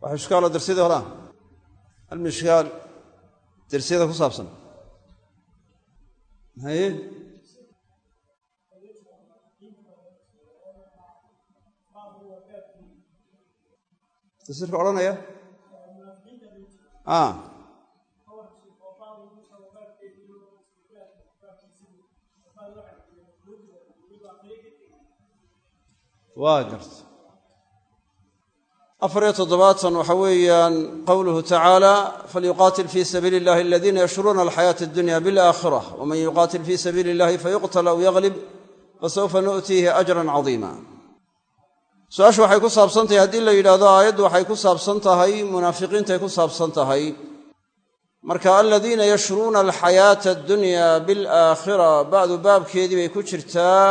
wax ishkaalo darsyadii horaa almishkaal darsiyada ku saabsan? Haye tafsiirka odhanaya? Waa garta afar iyo toddobaatan waxa weeyaan qowluhu tacaala falyuqaatil fii sabiili illahi aladiina yashruuna alxayaata addunya bilaakhira waman yuqaatil fii sabiili illahi fayuqtal aw yaglib fasawfa nu'tiihi ajran cadiima su'aashu waxay ku saabsan tahay haddii la yidhahdo aayaddu waxay ku saabsan tahay munaafiqiintay ku saabsan tahay marka aladiina yashruuna alxayaata addunya bilaakhira ba'du baabkeedii bay ku jirtaa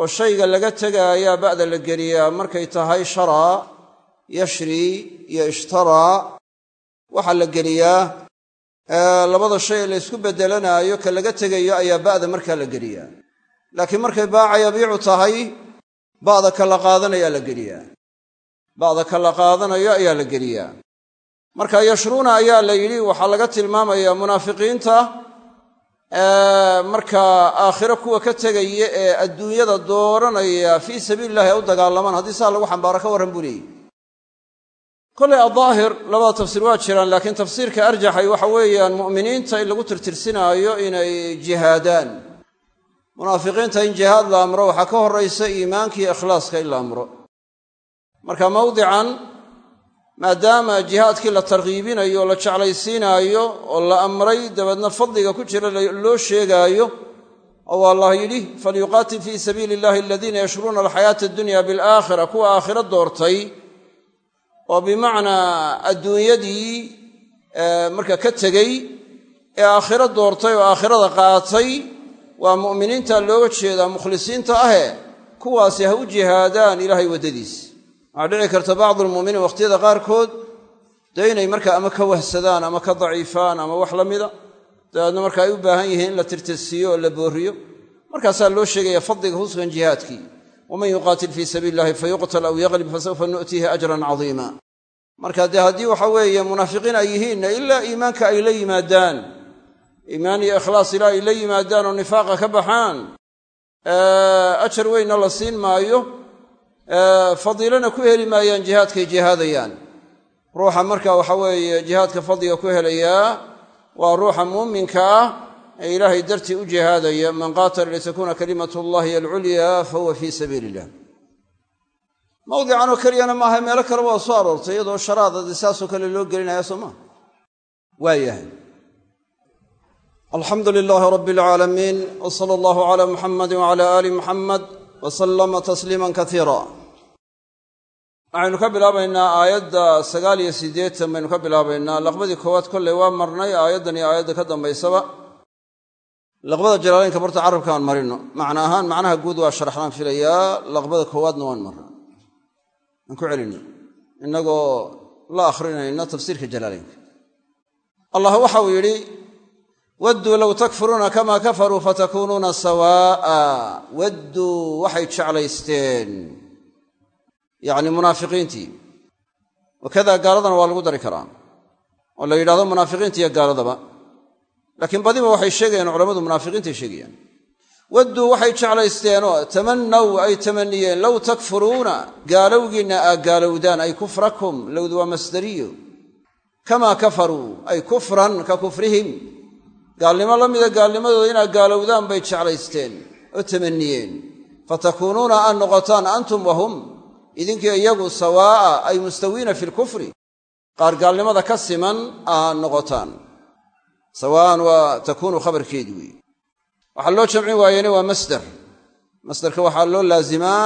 oo shayga laga tegaayaa ba'da la geliyaa markay tahay sharaa yashri iyo ishtaraa waxaa la geliyaa labada shay ee la ysku beddelanaayo ka laga tegayo ayaa ba'da markaa la geliyaa. Laakiin markay baaca yabiicu tahay ba'da ka la qaadanayaa la geliyaa. Ba'da ka la qaadanayo ayaa la geliyaa. Marka yashruuna ayaa la yidhi waxaa laga tilmaamayaa munaafiqiinta markaa aakhiro kuwa ka tegaya ee adduunyada dooranaya fii sabiili illahi u dagaalamaan haddii saa lagu xambaaro ka warran buu leeyihi kolay adaahir labada tafsiir waa jiraan laakiin tafsiirka arjaxay waxa weeyaan mu'miniinta in lagu tirtirsinaayo inay jihaadaan. Munaafiqiinta in jihaad la amro waxaa ka horraysa iimaanka iyo ikhlaaska in la amro. Marka mawdican maadaama jihaadkii la tarkiibinayo o la jeclaysiinaayo oo la amray dabeedna fadliga ku jira loo sheegaayo oo allah yidhi falyuqaatil fii sabiili illahi aladiina yashruuna alxayaata addunya bilaakhira kuwa aakhiro doortay oo bimacnaa adduunyadii marka ka tegey ee aakhiro doortay oo aakhirada qaatay waa mu'miniinta looga jeedaa mukhlisiinta ahe kuwaasi ha u jihaadaan ilaahay waddadiis. Waxaa dhici karta bacdulmu'miniin wakhtiyada qaarkood dee inay ama ka wahsadaan ama ka daciifaan ama wax la mida. Dabeedna marka ay u baahan yihiin in la tirtirsiiyo oo la boorriyo markaasaa loo sheegaya fadliga husgan jihaadkii. Waman yuqaatil fii sabiili illahi fayuqtal aw yaglib fasawfa nu'tiihi ajran cadiima marka dee haddii waxa weeye munaafiqiin ay yihiinna ilaa iimaanka ay la yimaadaan iimaan iyo ikhlaas ilaa ay la yimaadaan oo nifaaqa ka baxaan ajar weynna la siin maayo fadiilana ku heli maayaan jihaadkay jihaadayaan. Ruuxa marka waxa weeye jihaadka fadliga ku helayaa waa ruuxa muuminka ah ee ilaahay dartii u jihaadaya man qaatala litakuuna kalimatu llahi alculyaa fahuwa fii sabiili illah mawdicanoo keliyana maaha meelo kale waa soo aroortay iyadoo sharaadadi saasoo kale loo gelinaya soo maa waayahay alxamdu lilaahi rabbi alcaalamiin w sala allahu cala muxamadi wacala aali muxamed wa sallama tasliima kasiira waxaynu ka bilaabaynaa aayadda sagaal iyo siddeetan baynu ka bilaabaynaa. Laqbadii koowaad kolley waa marnay aayaddan iyo aayadda ka dambaysaba. Laqbada jalaalaynka barta carabka aan marino. Macna ahaan macnaha guud waa sharaxnaan filayaa laqbada koowaadna waan marna aan ku celinno innagoo la akhrinayna tafsiirka jalaalaynka allah waxau yidhi wadduu low takfuruuna kamaa kafaruu fatakuunuuna sawaa'a. Wadduu waxay jeclaysteen yacni munaafiqiintii. Wakadaa gaaladana waa lagu dari karaa. Oo la yidhahdo munaafiqiinta iyo gaaladaba. Laakiin badiba waxay sheegayaan culammadu munaafiqiintay sheegayaan wadduu waxay jeclaysteenoo tamannaw ay tamaniyeen low takfuruuna gaalowgiinna aa gaalowdaan ay kufrakum lowdu waa masdariyo. Kamaa kafaruu ay kufran ka kufrihim. Gaalnimo la mida gaalnimadooda inaad gaalowdaan bay jeclaysteen oo tamaniyeen fatakuunuuna aad noqotaan antum wahum idinkii iyagu sawaa'a ay mustawiina fi lkufri qaar gaalnimada ka siman aad noqotaan. Sawaa'an waa takuunu khabarkeedi weeye waxaa loo jamcin waayene waa masder masderka waxaa loo laazimaa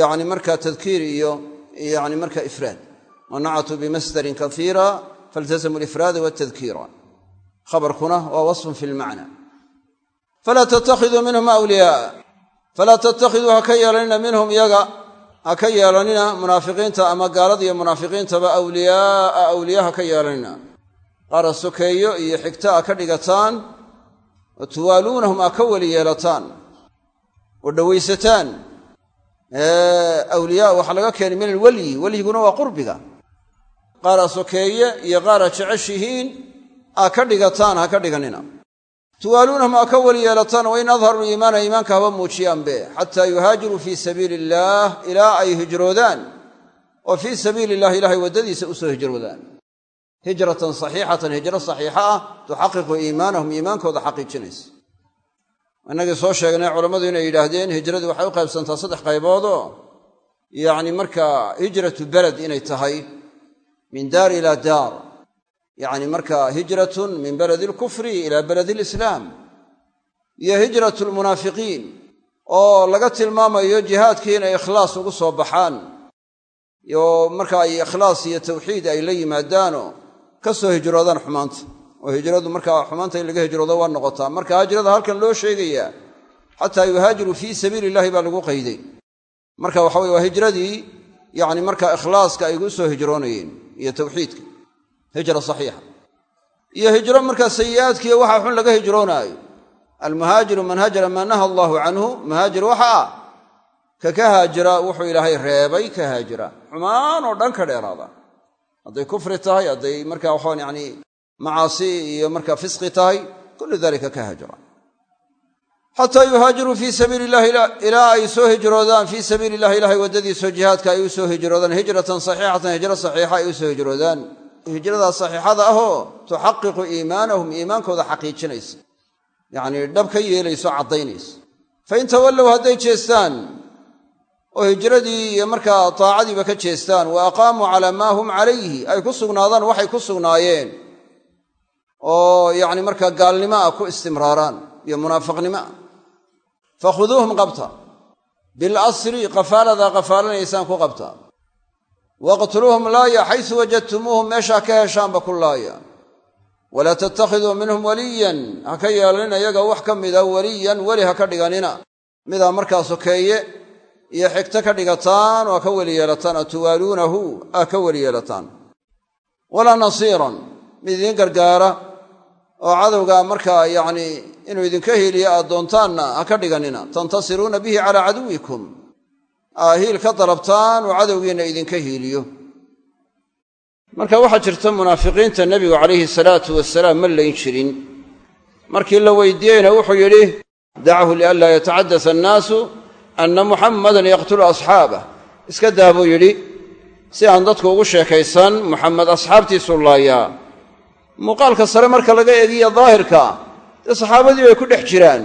yacni markaa tadkiir iyo yani marka ifraad. Wanacatuu bimasdarin kaiira faltazamu alifraada waltadkiira khabarkuna waa wasfun fi lmacna falaa tattakhiduu minhum awliyaa falaa tattakhiduu ha ka yeelanina minhum iyaga. Ha ka yeelanina munaafiqiinta ama gaalada iyo munaafiqiintaba awliyaaa awliyaa ha ka yeelanina. Qaara sokeeyo iyo xigta a ka dhigataan wa tuwaaluunahum aa ka weli yeelataan oo dhowaysataan awliyaa waxaa laga keenay min alwelyi welyiguna waa qurbiga qaara sokeeye iyo qaara jeceshihiin aa ka dhigataan ha ka dhiganina tuwaaluunahum aa ka weli yeelataan wa in adharuu iimaana iimaanka haba muujiyaanbe xataa yuhaajiruu fii sabiili illaah ilaa ay hijroodaan oo fii sabiili illahi ilahay waddadiisa u soo hijroodaan hijratan saxiixatan hijro saxiixa ah tuxaqiqu iimaanahum iimaankooda xaqiijinaysa. Innagii soo sheegnay culammadu inay yidhaahdeen hijradii waxay u qaybsantaa saddex qayboodoo yacni markaa hijratu beled inay tahay min daar ilaa daar. Yacni markaa hijratun min beledi alkufri ilaa beledi alislaam iyo hijratu lmunaafiqiin oo laga tilmaamayo jihaadkii inay ikhlaas ugu soo baxaan. Iyo marka ay ikhlaas iyo tawxiid ay la yimaadaanoo ka soo hijroodaan xumaanta. Oo hijradu markaa xumaanta in laga hijroodo waa noqotaa. Marka hijrada halkan loo sheegayaa xataa yuhaajiruu fii sabiili illahi baa lagu qayday. Marka waxa weye waa hijradii yacni markaa ikhlaaska ay gu soo hijroonayeen iyo tawxiidka hijra saxiixa. Iyo hijro markaa sayi'aadkiiyo waxa xun laga hijroonaayo. Almuhaajiru man hajara maa naha allaahu canhu muhaajir waxa ah. Ka ka haajira wuxuu ilaahay reebay ka haajira. Xumaan oo dhan ka dheeraada hadday kufri tahay hadday markaa waxaan yani macaasi iyo markaa fisqi tahay kullu dalika ka haajira xataa yuhaajiruu fii sabiili illahi ilaa ay soo hijroodaan fii sabiili illahi ilahay waddadiisoo jihaadka ay u soo hijroodaan hijratan saxiixatan hijro saxiixa ay u soo hijroodaan. Hijradaa saxiixada ahoo tuxaqiqu iimaanahum iimaankooda xaqiijinaysa. Yacnii dhab ka yeelayso caddaynaysa. Fain tawallow hadday jeestaan oo hijradii iyo markaa taacadiiba ka jeestaan wa aqaamuu calaa maa hum calayhi ay ku sugnaadaan waxay ku sugnaayeen oo yacni markaa gaalnimo ah ku istimraaraan iyo munaafiqnimo. Ah fakhuduuhum qabta. Bilasri qafaaladaa qafaalanaysaan ku qabta. Waqtuluuhum laaya xaysu wajadtumuuhum meeshaa ka heshaanba ku laaya. Walaa tattakhiduu minhum waliyan ha ka yeelanina iyaga wax ka mida weliyan weli ha ka dhiganina. Midaa markaa sokeeye iyo xigto ka dhigataan oo ka weli yeelataan oo tuwaaluunahu aa ka weli yeelataan. Walaa nasiiran mid idiin gargaara oo cadowgaa markaa yacnii inuu idinka heliyo aad doontaanna ha ka dhiganina. Tantasiruuna bihi calaa caduwikum. Aa hiil ka dalabtaan oo cadowgiinna idinka hiiliyo. Marka waxaa jirta munaafiqiinta nebigu calayhi salaatu wasalaam ma layn jirin. Markii la weydiiyeyna wuxuu yidhi dachu lianlaa yatacaddas annaasu anna muxammadan yaqtulu asxaabah iska daa buu yidhi si aan dadku ugu sheekaysan muxamed asxaabtiisuu laayaa muuqaalka sare marka laga eegiyo daahirka dee saxaabadii bay ku dhex jiraan.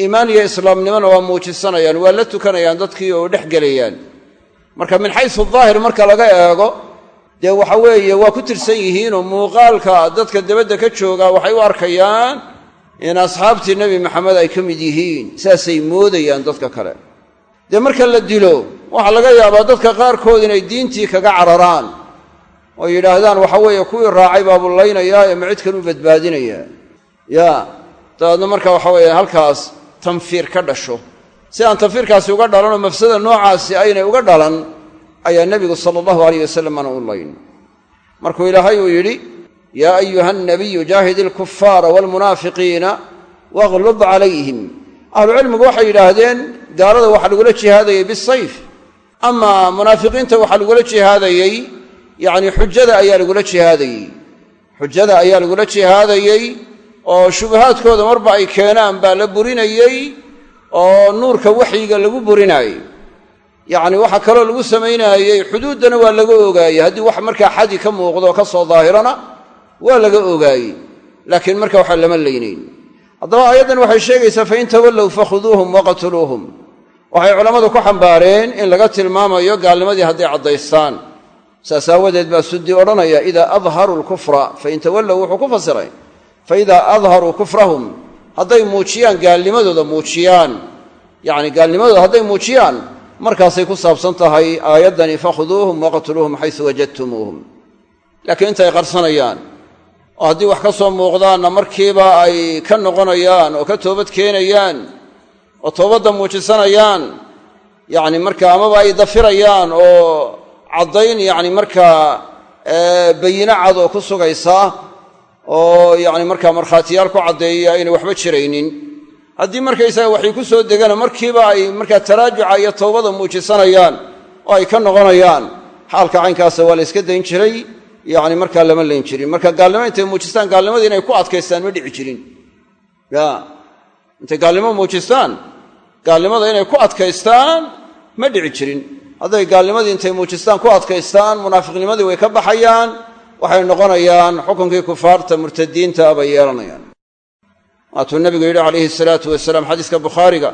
Iimaan iyo islaamnimona waa muujisanayaan waa la tukanayaan dadkii oo dhex gelayaan. Marka min xaysu daahir marka laga eego dee waxa weeye waa ku tirsan yihiinoo muuqaalka dadka debadda ka joogaa waxay u arkayaan in asxaabtii nebi maxamed ay ka mid yihiin saasay moodayaan dadka kale dee marka la dilo waxaa laga yaabaa dadka qaarkood inay diintii kaga cararaan. Oo yidhaahdaan waxa weeye kuwii raacay baa bullaynayaa ee ma cid kan u badbaadinayaa yaa dabeedna marka waxa weeye halkaas tanfiir ka dhasho. Si aan tanfiirkaasi uga dhalan oo mafsada noocaasi aynay uga dhalan ayaa nebigu sala allahu alayh wasalam aana u layn. Markuu ilaahay uu yidhi yaa ayuha nabiyu jaahid ilkufaara waalmunaafiqiina waqlub calayhim. Ahlucilmigu waxay yidhaahdeen gaalada waxaa lagula jihaadayey bisayf amaa munaafiqiinta waxaa lagula jihaadayey yacni xujada ayaa lagula jihaadayey xujada ayaa lagula jihaadayey oo shubahaadkooda marba ay keenaan baa la burinayey oo nuurka waxyiga lagu burinaayey yacni waxaa kaloo lagu samaynaayey xuduuddana waa laga ogaayey haddii wax markaa xadi ka muuqdo ka soo daahirana waa laga ogaayey laakiin marka waxa lama laynayn haddaba aayaddan waxay sheegaysaa fain tawallow fakhuduuhum waqtuluuhum waxay culammadu ku xambaareen in laga tilmaamayo gaalnimadii hadday caddaystaan saas aawadeed baa suddi odhanaya idaa adharuu lkufra fain tawallow wuxuu ku fasiray. Fa idaa adharuu kufrahum hadday muujiyaan gaalnimadooda muujiyaan. Yacni gaalnimadooda hadday muujiyaan markaasay ku saabsan tahay aayaddani fakhuduuhum waqtuluuhum xaysu wajadtumuuhum. Laakiin intay qarsanayaan oo haddii wax ka soo muuqdaanna markiiba ay ka noqonayaan oo ka toobad keenayaan oo toobadda muujisanayaan yacni markaa amaba ay dafirayaan oo caddayn yacni markaa bayino cad oo ku sugaysaa oo yacni markaa markhaatiyaal ku caddeeya aynay waxba jiraynin. Haddii markaysaga waxay ku soo degana markiiba ay markaa taraajuca iyo towbada muujisanayaan oo ay ka noqonayaan xaalka caynkaasa waa la yska dayn jiray yacni markaa lama layn jirin. Marka gaalnimo intay muujistaan gaalnimadii inay ku adkaystaan ma dhici jirin. Ya intay gaalnimo muujistaan gaalnimada inay ku adkaystaan ma dhici jirin. Hadday gaalnimadii intay muujistaan ku adkaystaan munaafiqnimadii way ka baxayaan waxay noqonayaan xukunkii kufaarta murtadiinta bay yeelanayaan. Waatuu nabigu yidhi calayhi salaatu wasalaam xadiiska bukhaariga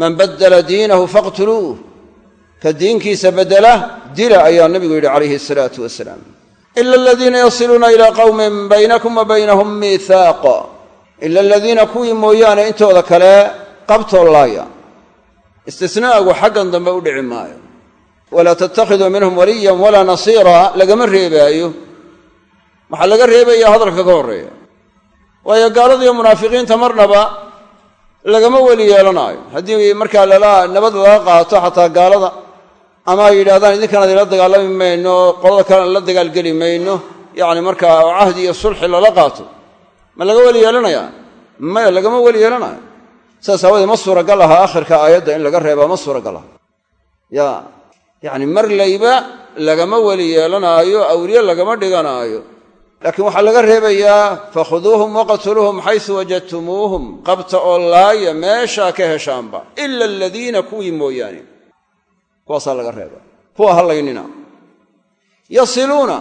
man baddala diinahu faqtuluuh. Ka diinkiisa beddela dila ayaa nabigu yidhi calayhi salaatu wasalaam. Ila aladiina yasiluuna ilaa qawmin baynakum wa baynahum miihaaq ila aladiina kuwii mooyaane intooda kale qabtoo laaya. Istisnaagu xaggan dambe u dhici maayo. Walaa tattakhiduu minhum waliyan walaa nasiira lagama reebaayo. Waxaa laga reebaya hadalka ka horreeya. Waayo gaaladiiyo munaafiqiinta marnaba lagama weli yeelanaayo. Haddii markaa lala nabad laga qaato xataa gaalada ama ay yidhahdaan idinkan adinla dagaalami mayno qolada kalena la dagaalgeli mayno yacni markaa oo cahdi iyo sulxi lala qaato ma laga weli yeelanayaa? Maya lagama weli yeelanayo saas aawadee ma suuragal aha akhirka aayadda in laga reebaa ma suuragal aha ya yacni mar layba lagama weli yeelanaayo awliye lagama dhiganaayo. Laakiin waxaa laga reebayaa fakhuduuhum waqtuluuhum xaysu wajadtumuuhum qabta oo laaya meeshaa ka heshaanba ila aladiina kuwii mooyaane. Kuwaasaa laga reeba. Kuwa hallaynina yasiluuna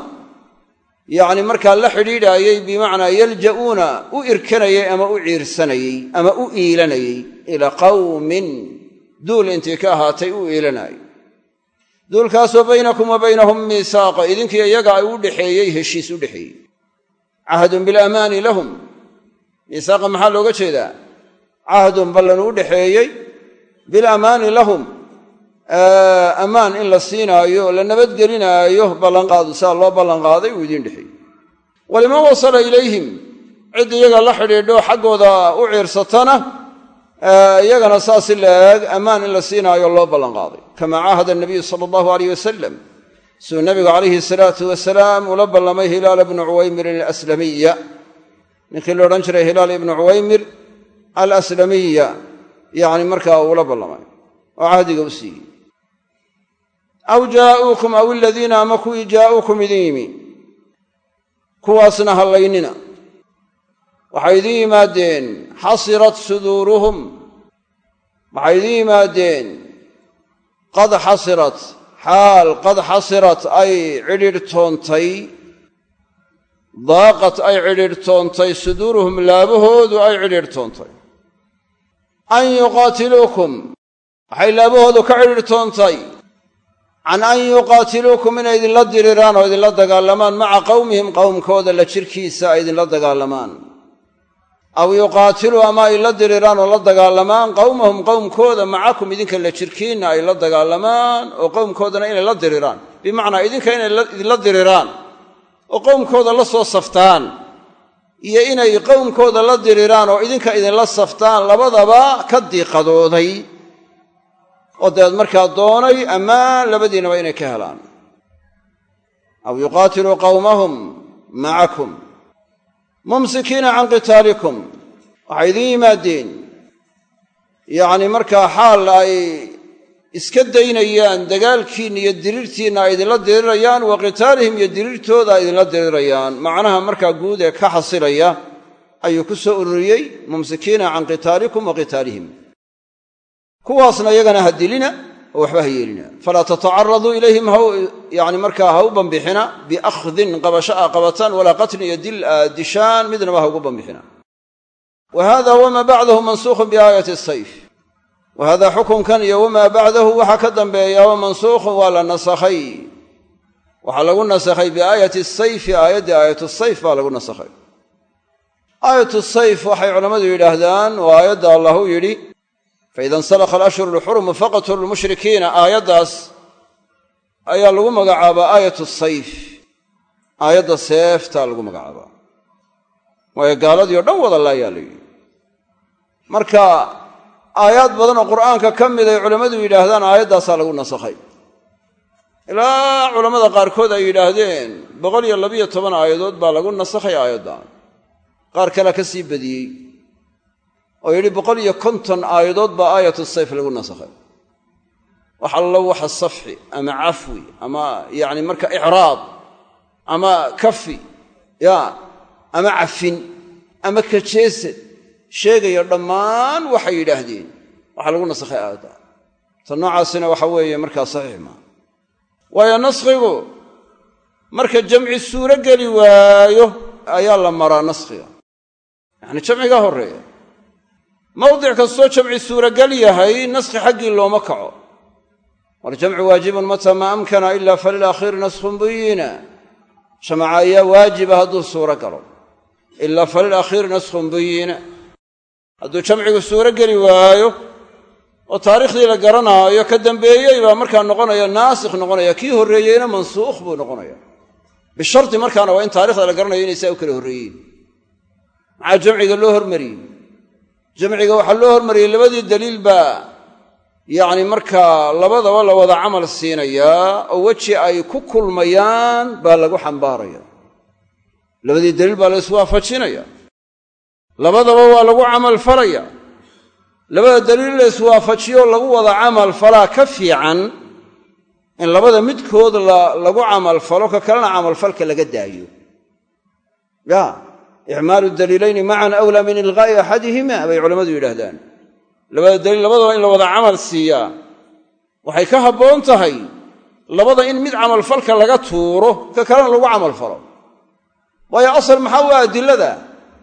yacni markaa la xidhiidhaayey bimacnaa yalja'uuna u irkanayey ama u ciirsanayey ama u iilanayey ilaa qawmin duul intii ka ahaatay u iilanaayey duulkaasoo baynakum wa baynahum miisaaqa idinkiiyo iyaga ay u dhexeeyey heshiis u dhexeeyey cahdun bilamaani lahum. Miisaaqa maxaa looga jeedaa? Cahdun ballan u dhexeeyey bilamaani lahum ammaan in la siinaayo la nabadgelinaayo ballanqaadu saa loo ballanqaaday uu idiin dhexeeyey. Waliman wasala ilayhim cid iyaga la xidhiidho xaggooda u ciirsatana iyagana saasi laeg ammaan in la siinaayo loo ballanqaaday. Kamaa caahada nabiyu sala allahu aleyh wasalam siduu nabigu calayhi salaatu wasalaam ula ballamay hilaal ibnu cuwaymirin alaslamiya. Ninkii la odhan jiray hilaal ibnu cuwaymir alaslamiya yacni markaa uula ballamay oo cahdiga u siiyey aw jaa'uukum aw iladiina ama kuwii jaa'uukum idin yimi kuwaasna hallaynina waxay idin yimaadeen xasirat suduuruhum waxay idin yimaadeen qad xasirat xaal qad xasirat ay cidhiidhtoontay daaqat ay cidhiidhtoontay suduuruhum laabahoodu ay cidhiidhtoontay an yuqaatiluukum waxay laabahoodu ka cidhiidhtoontay can an yuqaatiluukum inay idinla diriraan oo idinla dagaalamaan maca qowmihim qowmkooda la jirkiisa ay idinla dagaalamaan. Aw yuqaatiluu ama ay la diriraan oo la dagaalamaan qowmahum qowmkooda macakum idinka la jirkiinna ay la dagaalamaan oo qowmkoodana inay la diriraan bimacnaa idinka inay idinla diriraan oo qowmkooda la soo saftaan iyo inay qowmkooda la diriraan oo idinka idinla saftaan labadaba ka diiqadooday oo dabeed markaa doonay ammaan labadiinaba inay ka helaan. Aw yuqaatiluu qowmahum macakum mumsikiina can qitaalikum waxay idin yimaadeen. Yacni markaa xaal ay iska daynayaan dagaalkiinna iyo diriirtiinna ay idinla dirirayaan wa qitaalihim iyo diriirtooda ay idinla dirirayaan macnaha markaa guud ee ka xasilaya ayuu ku soo ururiyey mumsikiina can qitaalikum wa qitaalihim kuwaasna iyagana ha dilina oo waxba ha yeelina. Falaa tatacaraduu ilayhim yani markaa ha u bambixina biakhdin qabasho a qabataan walaa qatlin iyo dil aad dishaan midnaba ha ugu bambixina. Wa hada wamaa bacdahu mansuukhun biaayati sayf wa hada xukunkan iyo wamaa bacdahu waxaa ka dambeeya wa mansuukhun waa la nasakhay. Waxaa lagu nasakhay biaayati sayfi aayaddii aayatu sayf baa lagu nasakhay. Aayatu sayf waxay culammadu faida insalakha alashhuru alxurumu faqtulu lmushrikiina aayaddaas ayaa lagu magacaabaa aayatu sayf aayadda seeftaa lagu magacaabaa waayo gaaladii o dhan wada laayaa la yidhi marka aayaad badan oo qur'aanka ka mid ay culammadu yidhaahdaan aayaddaasaa lagu nasakhay ilaa culammada qaarkood ay yidhaahdeen boqol iyo labiyo toban aayadood baa lagu nasakhay aayaddan qaar kalea ka sii badiyey oo yidhi boqol iyo konton aayadood baa aayatu sayf lagu nasakhay. Wax allo waxa safxi ama cafwi ama yacni marka icraad ama kafi ya ama cafin ama kajeesad sheegaya dhammaan waxay yidhaahdeen. Waxaa lagu nasakhay aayadda. Ta noocaasina waxa weeye markaa saxiix maa waayo naskhigu marka jamci suuro geli waayo ayaa la maraa naskhiga. Yacni jamcigaa horreeya mawdic kastoo jamci suuragal yahay naskhi xaggii looma kaco. Waljamcu waajibun mata maa amkana ila falilakhiiri naskhun buyina jamaca ayaa waajiba hadduu suuro galo. Ilaa falilakhiiri naskhun buyina hadduu jamcigu suuro geli waayo oo taariikhdii la garanaayo ka dambeeyey baa markaa noqonaya naasikh noqonaya kii horreeyeyna mansuukh buu noqonaya. Bishardi markaana waa in taarikhda la garanayo inay saa u kala horreeyeen. Maxaa jamciga loo hormariyey jamciga waxaa loo hormariyey labadii daliil baa yacni markaa labadaba la wada camal siinayaa oo weji ay ku kulmayaan baa lagu xambaaraya. Labadii daliil baa la iswaafajinaya labadaba waa lagu camal falaya. Labada daliil la iswaafajiyo lagu wada camal falaa ka fiican in labada midkood lagu camalfalo ka kalena camalfalka laga daayo. Ya icmaalu daliilayni macan awlaa min ilqaa'i axadihima bay culammadu yidhaahdaan. Labada daliil labadaba in la wada camal siiyaa waxay ka habboon tahay labada in mid camalfalka laga tuuro ka kalena lagu camalfalo waayo asal maxaa u adilada?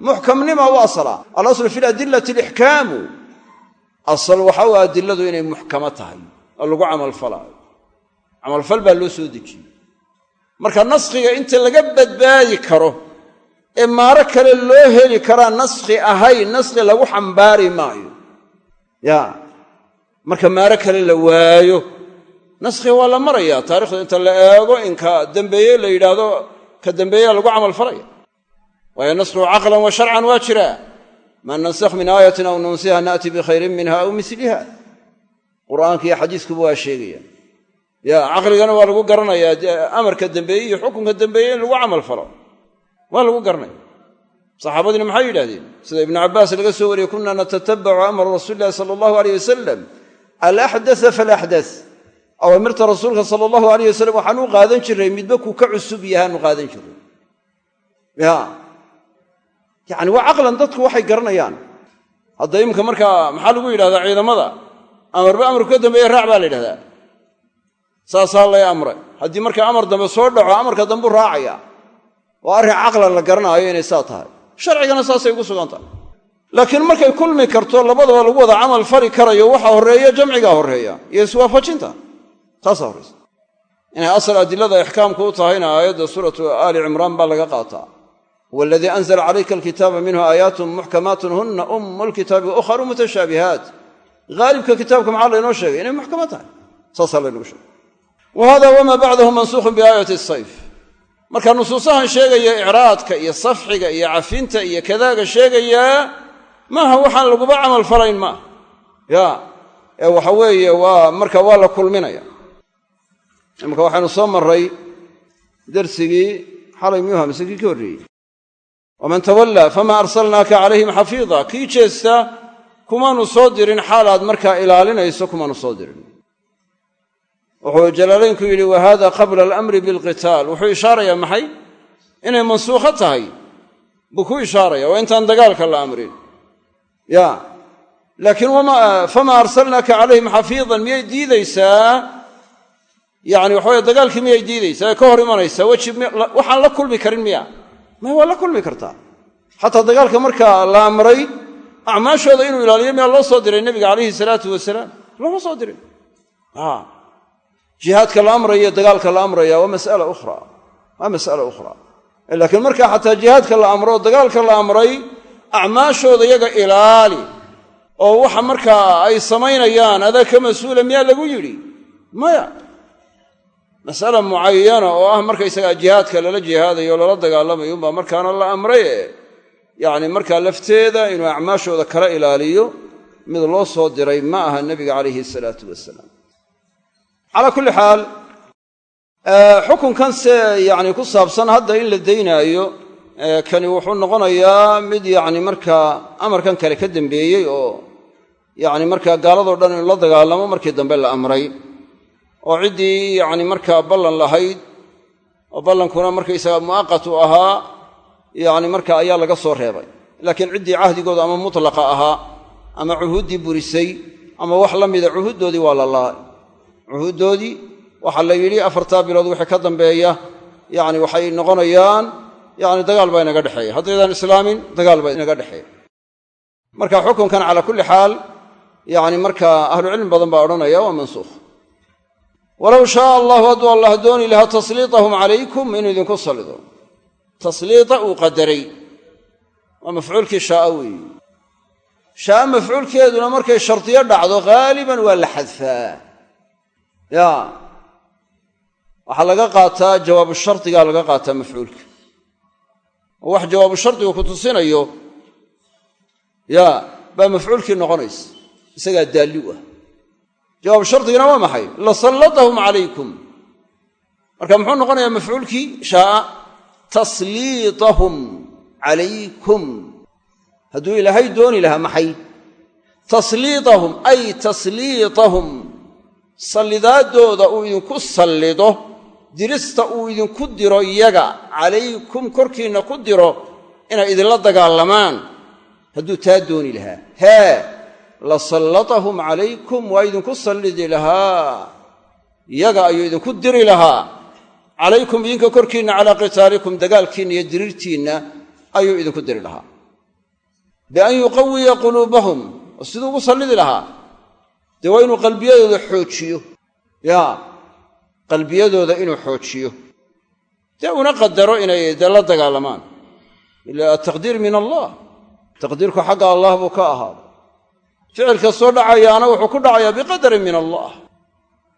Muxkamnima u asala. Alaslu fi ladilati alixkaamu. Asal waxa u adiladu inay muxkamo tahay oo lagu camalfalaayo camalfal baa loo soo dejiyey marka inta laga badbaadi karo ee maaro kale loo heli karaa naskhi ahayn naskhi lagu xambaari maayo. Ya marka maaro kale la waayo naskhiga waa la maraya taarikhda inta la eego in ka dambeeye la yidhaahdo ka dambeeya lagu camalfalaya waayo naskhigu caqlan wa sharcan waa jiraa maa nansakh min aayatin aw nunsiha naati bikhayrin minha aw miliha qur'aanka iyo xadiiskuba waa sheegaya ya caqligana waa lagu garanayaa amarka dambeeye iyo xukunka dambeeye in lagu camal falo waa lagu garanaya saxaabadiina maxay yidhahdeen sida ibnu cabbaas laga soo wariyey kunna natatabacu amra rasuuli illahi sala allahu aleyh wasalam alaxdaa falaxdas awamirta rasuulka sala allahu aleyh wasalam waxaan u qaadan jiray midba kuu ka cusub yahaanu qaadan jiray ya. Yacni waa caqlan dadku waxay garanayaan. Hadda iminka markaa maxaa lagu yidhahdaa ciidamada? Amarba amarku ka dambeeye raac baa la yidhahdaa. Saasaa lay amray. Haddii markaa amar dambe soo dhaco amarka dambuu raacaya waa arrin caqlan la garanaayo inay saa tahay. Sharcigana saasay ugu sugan tahay. Laakiin markay kulmi karto labadaba lagu wada camal fali karayo waxa horreeya jamcigaa horreeya. Iyo iswaafajinta taasaa horraysa inay asal adilada ixkaamku u tahayna aayadda suuratu aali cimraan baa laga qaataa. Huwa aladii anzala calayka alkitaaba minhu aayaatun muxkamaatun hunna ummu lkitaabi wa ukharu mutashaabihaat haalibka kitaabka maxaa laynoo sheegay? Inay muxkamo tahay. Saasaa laynagu sheegay. Wa hada wamaa bacdahu marka nusuusahan sheegaya icraadka iyo safxiga iyo cafinta iyo kadaaga sheegayaa maaha waxaan laguba camal falayn maaha ya ee waxa weeye waa marka waa la kulminaya. Imaka waxaynu soo marray darsigii xalay miyuha mise kii ka horreeyey. Waman tawallaa famaa arsalnaaka calayhim xafiida kii jeesta kumaanu soo dirin xaalaad markaa ilaalinayso kumaanu soo dirin wuxuu jalaalaynku yidhi wa hada qabla alamri bilqitaal. Wuxuu ishaarayaa maxay? Inay mansuukho tahay. Buu ku ishaaraya waa intaan dagaalka la amrin. Ya laakiin famaa arsalnaaka calayhim xafiidan miyay diidaysaa? Yani waxaweye dagaalkii miyay diidaysaa? Ka hor imanaysaa? Weji waxaan la kulmi karin miya. May waa la kulmi kartaa. Xataa dagaalka markaa la amray acmaashooda inuu ilaaliyo miyaa loo soo diray nebiga calayhi salaatu wasalaam? Looma soo dirin jihaadka la amraya dagaalka la amraya waa masala ukhra. Waa mas'ala ukhra. Laakiin markaa xataa jihaadka la amro dagaalka la amray acmaashooda iyaga ilaali oo waxa markaa ay samaynayaan adaa ka mas'uula miyaa lagu yidhi? Maya. Masala mucayana oo ah markaysagaa jihaadka lala jihaadayo o lala dagaalamayo umbaa markaana la amraye yacni markaa lafteeda inuu acmaashooda kala ilaaliyo mid loo soo diray ma aha nebiga calayhi salaatu wasalaam calaa kulli xaal xukunkan se yacni ku saabsan hadda in la daynaayo kani wuxuu noqonayaa mid yacni markaa amarkan kale ka dambeeyey oo yacni markaa gaaladoo dhan inuu la dagaalamo markii dambe la amray. Oo ciddii yacni markaa ballan lahayd oo ballankuna markaysaga mu'aqat uu ahaa yacni marka ayaa laga soo reebay. Laakiin ciddii cahdigooda ama mutlaqa ahaa ama cuhuuddii burisay ama wax la mida cuhuuddoodii waa la laay cuhuuddoodii waxaa la yidhi afartaa bilood wixii ka dambeeya yacni waxay noqonayaan yacni dagaal baa inaga dhexeeya. Haddaydaan islaamin dagaal baa inaga dhexeeya. Marka xukunkan calaa kulli xaal yacni markaa ahlucilmi badan baa odhanaya waa mansuukh. Walow shaaa allahu hadduu allah dooni lahaa tasliitahum calaykum inuu idinku sallido tasliita uu qadaray. Waa mafcuulkii shaaa weeye shaaa mafcuulkeeduna markay shardiyo dhacdo haaliban waa la xadfaa ya. Waxaa laga qaataa jawaabu shardigaa laga qaataa mafcuulka. Oo wax jawaabu shardigu ku tusinayo ya baa mafcuulkii noqonaysa isagaa daalli u ah. Jawaabu shardigina waa maxay? Lasallatahum calaykum marka muxuu noqonayaa mafcuulkii? Shaaa tasliitahum calaykum hadduu ilaahay dooni lahaa maxay? Tasliitahum ay tasliitahum sallidaaddooda uu idinku sallido dirista uu idinku diro iyaga calaykum korkiinna ku diro inay idinla dagaalamaan. Hadduu taa dooni lahaa hee la sallatahum calaykum waa idinku sallidi lahaa. Iyaga ayuu idinku diri lahaa. Calaykum idinka korkiinna calaa qitaalikum dagaalkiinna iyo diriirtiinna ayuu idinku diri lahaa. Bian yuqawiya quluubahum oo siduu ugu sallidi lahaa dee waa inuu qalbiyadooda xoojiyo. Yaa qalbiyadooda inuu xoojiyo. Dee una qadaro inay dee la dagaalamaan. Ila ataqdiir min allah. Taqdiirku xagga allah buu ka ahaaday ficil kastoo dhacayaana wuxuu ku dhacayaa biqadarin min allah.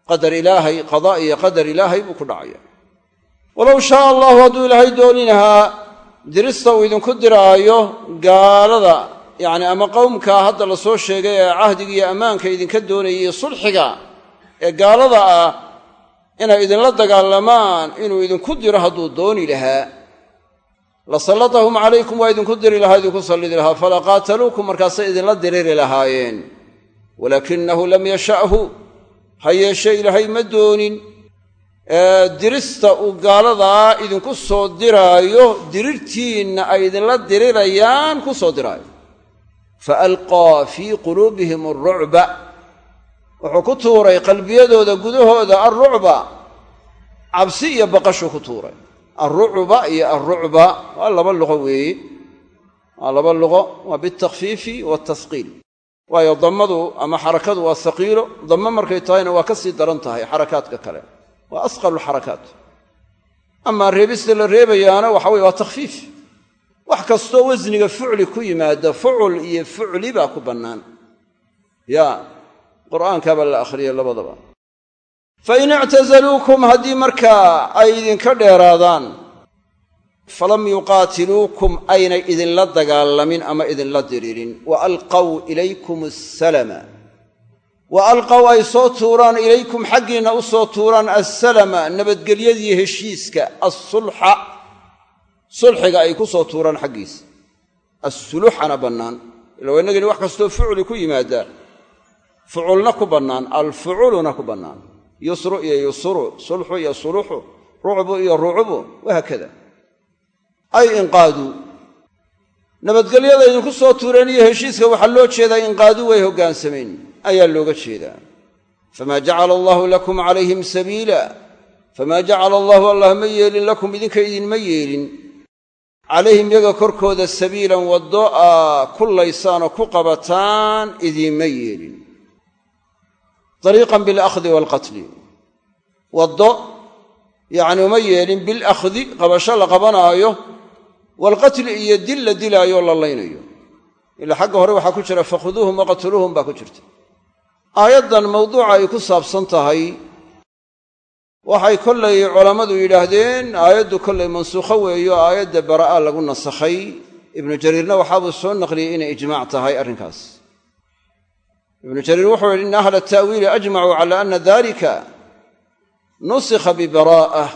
Qadar ilaahay qadaa iyo qadar ilaahay buu ku dhacaya walow shaaa allahu hadduu ilaahay dooni lahaa dirista uu idinku diraayo gaalada yacni ama qowmkaa hadda la soo sheegay ee cahdiga iyo ammaanka idinka doonayay sulxiga ee gaalada ah inay idinla dagaalamaan inuu idinku diro hadduu dooni lahaa. La sallatahum calaykum waa idinku diri lahaa idinku sallidi lahaa. Falaqaataluukum markaasay idinla diriri lahaayeen. Walaakinahu lam yasha'hu. Ha yeeshe ilaahay ma doonin. Dirista uu gaaladaa idinku soo diraayo dirirtiinna ay idinla dirirayaan ku soo diraayo fa alqaa fii quluubihim alrucba wuxuu ku tuuray qalbiyadooda gudahooda alrucba cabsi iyo baqashuu ku tuuray. Alrucba iyo alrucba waa laba luqo weeye waa laba luqo. Waa bitakfiifi waatathqiil waayo dammadu ama xarakadu waa haqiilo dammo markay tahayna waa ka sii daran tahay xarakaadka kale. Waa asqalu lxarakaat amaa reebista la reebayaana waxa weye waa takhfiif wax kastoo wasniga fucli ku yimaada fucul iyo fucli baa ku bannaan. Ya qur'aankaabaa la akhriyay labadaba. Fain ictazaluukum haddii markaa ay idinka dheeraadaan falam yuqaatiluukum aynay idinla dagaalamin ama idinla diririn wa alqaw ilaykum asalama wa alqaw ay soo tuuraan ilaykum xaggiinna u soo tuuraan assalama nabadgelyadii heshiiska assulxa sulxiga ay ku soo tuuraan xaggiisa assuluxana bannaan. Ila wax kastoo fucli ku yimaada fuculna ku bannaan alfuculuna ku bannaan. Yusru iyo yusru sulxu iyo suluxu rucbu iyo rucubu wahaakada ay inqaaduu nabadgelyada idinku soo tuureen iyo heshiiska waxaa loo jeedaa inqaaduu way hoggaansameen ayaa looga jeedaa. Famaa jacala allaahu lakum calayhim sabiila. Famaa jacala allaahu allah ma yeelin lakum idinka idinma yeelin calayhim yaga korkooda sabiilan waddo aa kullaysaanoo ku qabataan idiinma yeelin. Dariiqan bilakhdi waalqatli waddo yacni uma yeelin bilakhdi qabasho la qabanaayo waalqatli iyo dil la dilaayo la laynayo. Ilaa xagga hore waxaa ku jira fakhuduuhum waqtuluuhum baa ku jirta. Aayaddan mawduuca ay ku saabsan tahay waxay kollay culammadu yidhaahdeen aayaddu kollay mansuukho weeyo aayadda bara'a lagu nasakhay. Ibnu jariirna waxaabuu soo naqliyey inay ijmaac tahay arrinkaas. Ibnu jariir wuxuu yidhi in ahla ta'wiili ajmacuu cala ana dalika nusikha bibaraa'ah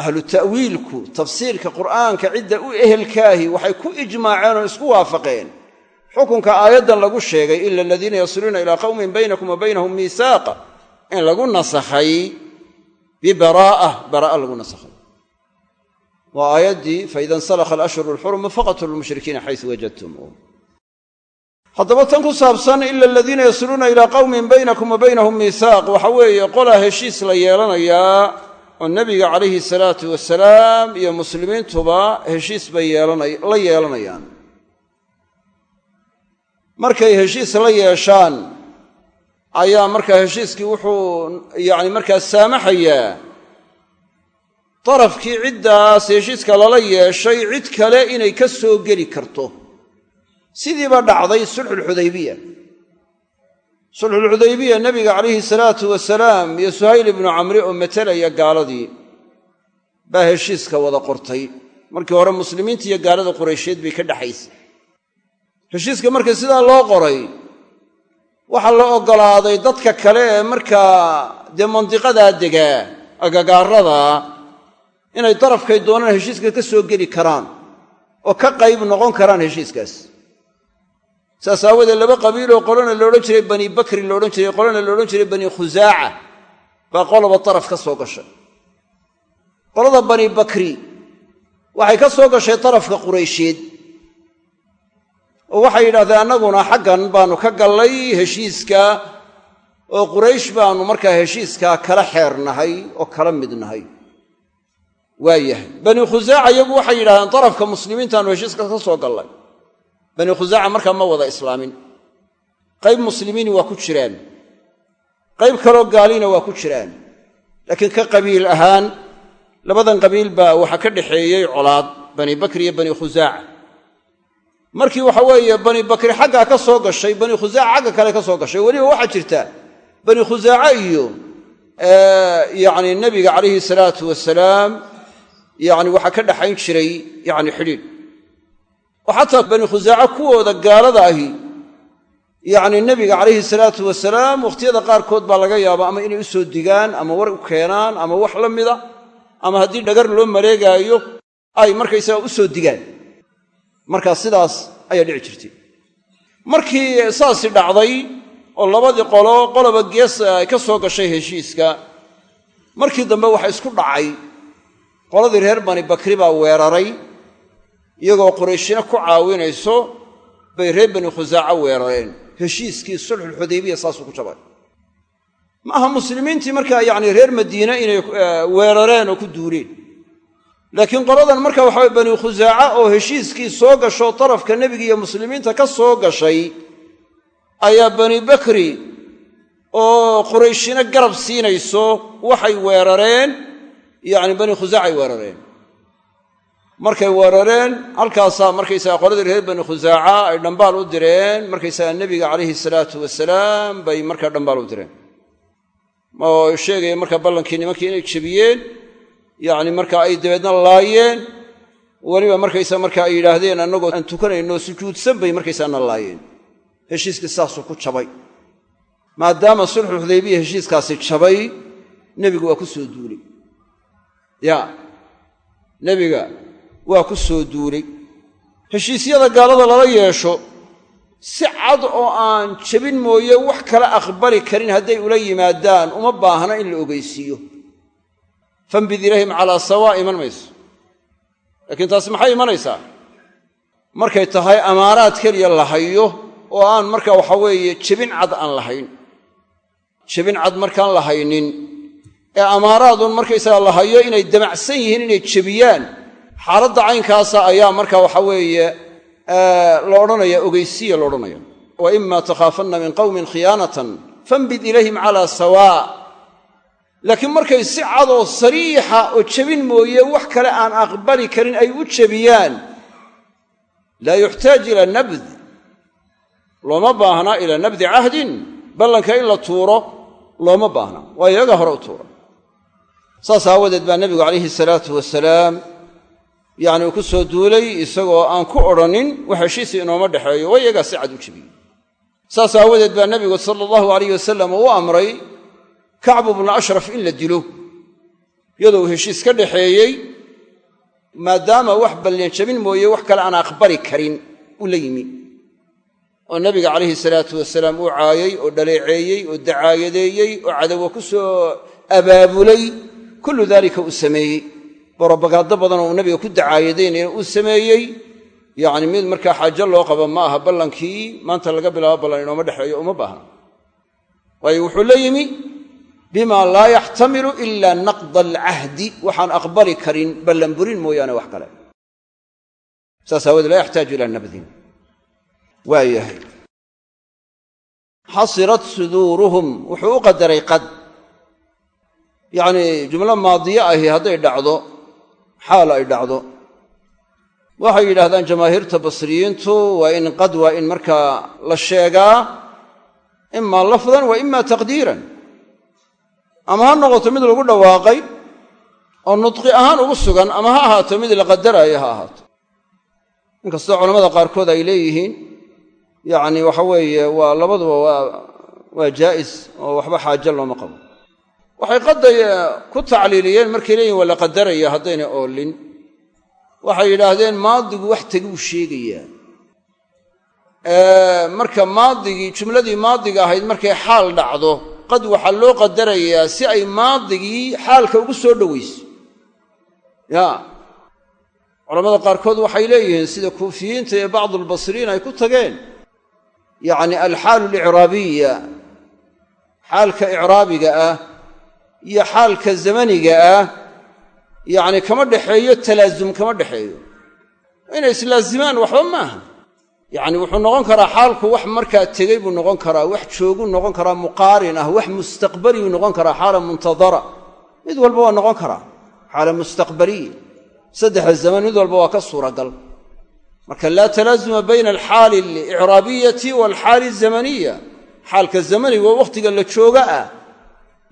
ahlu ta'wiilku tafsiirka qur'aanka cidda u ehelkaahi waxay ku ijmaaceen oo isku waafaqeen. Xukunka aayaddan lagu sheegay ila aladiina yasiluuna ilaa qawmin baynakum wa baynahum miisaaqa in lagu nasakhay bibaraa'a baraa'a lagu nasakhay waa aayaddii faida insalakha alashhuru alxurumu faqtulu lmushrikiina xaysu wajadtumuuh haddaba tan ku saabsan ila aladiina yasluuna ilaa qowmin baynakum wa baynahum miihaaq waxa weeye qolaa heshiis la yeelanayaa oo nebiga calayhi salaatu wasalaam iyo muslimiintuba heshiis bay la yeelanayaan. Markay heshiis la yeeshaan ayaa markaa heshiiskii wuxuu yacni markaa saamaxayaa darafkii ciddaas heshiiska lala yeeshay cid kale inay ka soo geli karto. Sidiiba dhacday sulxulxudaybiya sulxulxudaybiya nebiga calayhi salaatu wasalaam iyo suhayl ibnu camri oo metelaya gaaladii baa heshiiska wada qortay. Markii hore muslimiinta iyo gaalada quraysheed bay ka dhexaysay heshiiska markii sidaa loo qoray waxaa la oggolaaday dadka kale ee markaa dee mandiqadaa degaa agagaarada inay darafkay doonaan heshiiska ka soo geli karaan oo ka qayb noqon karaan heshiiskaas. Saas aawadeed laba qabiiloo qolona loodhan jiray bani bakri loodhan jiray qolona loodhan jiray bani khusaaca baa qoloba daraf ka soo gashay. Qolada bani bakri waxay ka soo gashay darafka quraysheed oo waxay yidhahdeen annaguna xaggan baanu ka gallay heshiiska oo quraysh baanu markaa heshiiskaa kala xeernahay oo kala midnahay. Waayahay bani khusaaca iyagu waxay yidhahdeen darafka muslimiintaanu heshiiska ka soo gallay. Bani khusaaca markaa ma wada islaamin. Qayb muslimiini waa ku jiraan. Qayb kaloo gaaliina waa ku jiraan. Laakiin ka qabiil ahaan labadan qabiil baa waxaa ka dhexeeyey colaad bani bakri iyo bani khusaaca markii waxa weeye bani bakri xaggaa ka soo gashay bani khusaaca xagga kale ka soo gashay. Weliba waxaa jirta bani khusaaca iyo yacni nebiga calayhi salaatu wasalaam yacni waxaa ka dhaxayn jiray yacni xidhiidh. Oo xataa bani khusaaca kuwooda gaalada ahi yacni nebiga calayhi salaatu wasalaam wakhtiyada qaarkood baa laga yaabaa ama inay u soo digaan ama war u keenaan ama wax la mida ama haddii dhagar loo maleegaayo ay markaysaga u soo digaan markaa sidaas ayaa dhici jirtay. Markii saasi dhacday oo labadii qolo qoloba gees ay ka soo gashay heshiiska markii dambe waxa isku dhacay. Qoladii reer bani bakri baa weeraray iyagoo qurayshina ku caawinayso bay reer bani khusaaca weerareen. Heshiiskii sulxulxudaybiya saasuu ku jabay. Ma aha muslimiintii markaa yacni reer madiine inay weerareen oo ku duuleen laakiin qoladan marka waxaway bani khusaaca oo heshiiskii soo gasho darafka nebiga iyo muslimiinta ka soo gashay ayaa bani bakri oo qurayshina garab siinayso waxay weerareen yacni bani khusaacay weerareen. Markay weerareen halkaasaa markaysaga qoladii reer bani khusaaca ay dhambaal u direen markaysaga nebiga calayhi salaatu wasalaam bay markaa dhambaal u direen. Oo sheegaya markaa ballankii nimankii inay jebiyeen yacni marka ay dabeedna laayeen weliba markaysa marka ay yidhaahdeen annagoo aan tukanayno sujuudsan bay markaysaana laayeen. Heshiiskii saasuu ku jabay. Maadaama sulxu xudaybiya heshiiskaasi jabay nebigu waa ku soo duulay. Ya nebiga waa ku soo duulay. Heshiisyada gaalada lala yeesho si cad oo aan jebin mooye wax kala aqbali karin hadday ula yimaadaan uma baahna in la ogeysiiyo fambid ilayhim calaa sawaa iman mayso. Laakiin taasi maxay imanaysaa? Markay tahay amaaraad keliya la hayo oo aan marka waxa weeye jebin cad aan lahayn. Jebin cad markaan la haynin. Ee amaaraadun markaysaga la hayo inay damacsan yihiin inay jebiyaan xaaladda caynkaasa ayaa marka waxa weeye la odhanaya ogeysiya la odhanaya. Wa ima takhaafanna min qowmin khiyaanatan fambid ilayhim calaa sawaa laakiin markay si cad oo sariixa oo jebin mooye wax kale aan aqbali karin ay u jebiyaan laa yuxtaaj ilaa nabd. Looma baahna ilaa nabdi cahdin. Ballanka in la tuuro looma baahna. Waa iyaga hore u tuura saas aawadeed baa nebigu calayhi salaatu wasalaam yacni uu ku soo duulay isagoo aan ku odrhanin wax heshiisi inooma dhexeeyo. Waa iyagaa si cad u jebiyey saas aawadeed baa nebigu sala allahu alayh wasalam uu amray kacbu bnu ashraf in la dilo iyadoo uu heshiis ka dhaxeeyey maadaama wax ballanjabin mooye wax kale aan aqbali karin uu la yimi. Oo nabiga calayhi salaatu wasalaam uu caayey oo dhaleeceeyey oo dacaayadeeyey oo cadowa ku soo abaabulay kullu daalika uu sameeyey. Borobagaado badan oo uu nabiga ku dacaayadaynaya uu sameeyey. Yacni mid markaa xaajo loo qabo ma aha ballankii maanta laga bilaabo ballan dhexeeyo uma baahna. Waayo wuxuu la yimi bima laa yaxtamilu ila naqda alcahdi waxaan aqbali karin ballanburin mooyaane wax kale saas aawoodee laa yaxtaaju ila nabdin waa yahay xasirat suduuruhum wuxuu u qadaray qad yacnii jumlo maadiye ahi hadday dhacdo xaal ay dhacdo waxay yidhaahdaan jamaahiirta basriyiintu waa in qad waa in markaa la sheegaa imaa lafdan wa ima taqdiiran ama ha noqoto mid lagu dhawaaqay oo nudqi ahaan ugu sugan ama ha ahaato mid la qadaraayo ha ahaato. Inkastoo culamada qaarkood ay leeyihiin yacni waxa weeye waa labaduba waa jaa'is oo waxba xaajo looma qabo. Waxay qaday ku tacliiliyeen markay leeyihiin waa la qadaraya haddaynay oolin. Waxay yidhaahdeen maadigu wax teguu sheegayaa. Marka maadigii jumladii maadiga ahayd markay xaal dhacdo qad waxaa loo qadarayaa si ay maadigii xaalka ugu soo dhowayso ya. Culamada qaarkood waxay leeyihiin sida kuufiyiinta iyo bacdulbasriin ay ku tageen. Yacni alxaalu alicraabiya xaalka icraabiga ah iyo xaalka zamaniga ah yacni kama dhexeeyo talaasum kama dhexeeyo. Inay islaazimaan waxba maaha yacni wuxuu noqon karaa xaalku wax markaa tegey buu noqon karaa wax jooguu noqon karaa muqaarin ah wax mustaqbaliyuu noqon karaa xaala muntadara. Mid walba waa noqon karaa xaala mustaqbaliya saddexda zaman mid walba waa ka suuragal. Marka laa talaasuma bayna alxaali alicraabiyati waalxaali azamaniya xaalka zamaniga oo wakhtiga la jooga ah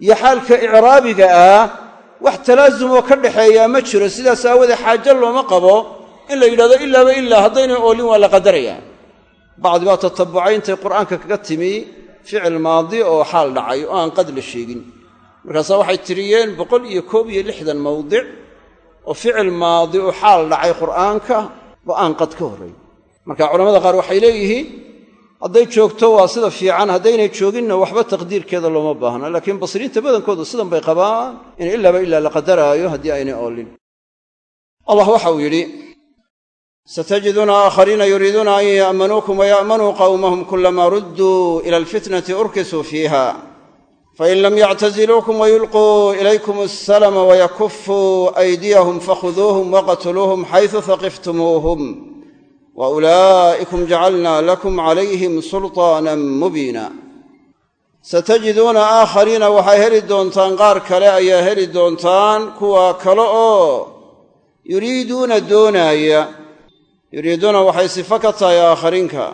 iyo xaalka icraabiga ah wax talaasumoo ka dhaxeeyaa ma jiro sidaas aawadee xaajo looma qabo in la yidhahdo ilaaba ilaa haddaynay oolin waa la qadarayaa bacdi baa tatabucay intay qur'aanka kaga timi ficil maadi oo xaal dhacay oo aan qad la sheegin. Markaasaa waxay tiriyeen boqol iyo koob iyo lixdan mawdic oo ficil maadi oo xaal dhacay qur'aanka oo aan qad ka horrayn marka culamada qaar waxay leeyihiin hadday joogto waa sida fiican haddaynay jooginna waxba taqdiirkeeda looma baahna. Laakiin basriinta badankoodu sidan bay qabaan in ilaaba ilaa la qadaraayo haddii aynay oolin. Allah waxa uu yidhi satajiduuna aakhariina yuriiduuna an ya'manuukum waya'manuu qawmahum kulamaa rudduu ila alfitnati urkisuu fiiha fain lam yactaziluukum wayulquu ilaykum asalama wayakufuu aydiyahum fakhuduuhum waqtuluuhum xaysu haqiftumuuhum wa ulaa'ikum jacalna lakum calayhim sulطaanan mubiina satajiduuna aakhariina waxay heli doontaan qaar kale ayaa heli doontaan kuwa kale oo yuriiduuna doonaaya yuriiduuna waxay sifo ka tahay aakhariinka.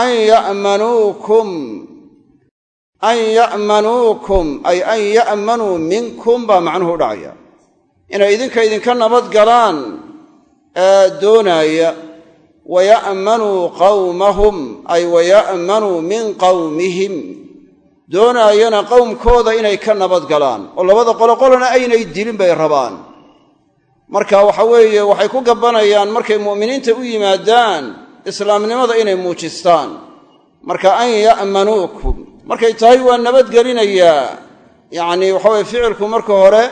An ya'manuukum an ya'manuukum ay an ya'manuu minkum baa macnuhu dhacaya. Inay idinka idinka nabad galaan ee doonaaya waya'manuu qawmahum ay waya'manuu min qawmihim. Doonaayana qowmkooda inay ka nabad galaan oo labada qolo qolona aynay dilin bay rabaan marka waxa weeye waxay ku gabbanayaan markay mu'miniinta u yimaadaan islaamnimada inay muujistaan. Marka an ya'manuukum markay tahay waa nabadgelinayaa yacni waxaweye ficilku marka hore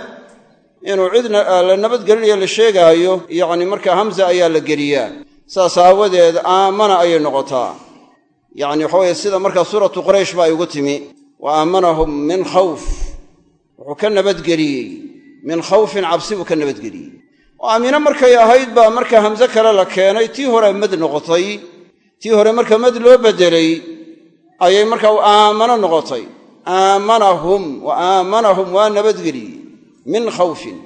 inuu cid la nabadgelinayo la sheegaayo yacni marka hamza ayaa la geliyaa. Saas aawadeed aamana ayay noqotaa. Yacni waxaweye sida markaa suuratu quraysh ba ay ugu timi. Wa aamanahum min khawf. Wuxuu ka nabadgeliyey. Min khawfin cabsi buu ka nabadgeliyey oo markay ahayd baa marka hamse kale la keenay tii hore mad noqotay tii hore marka mad loo beddelay ayay markaa aamano noqotay. Aamanahum wa aamanahum waa nabadgeliyey min khawfin.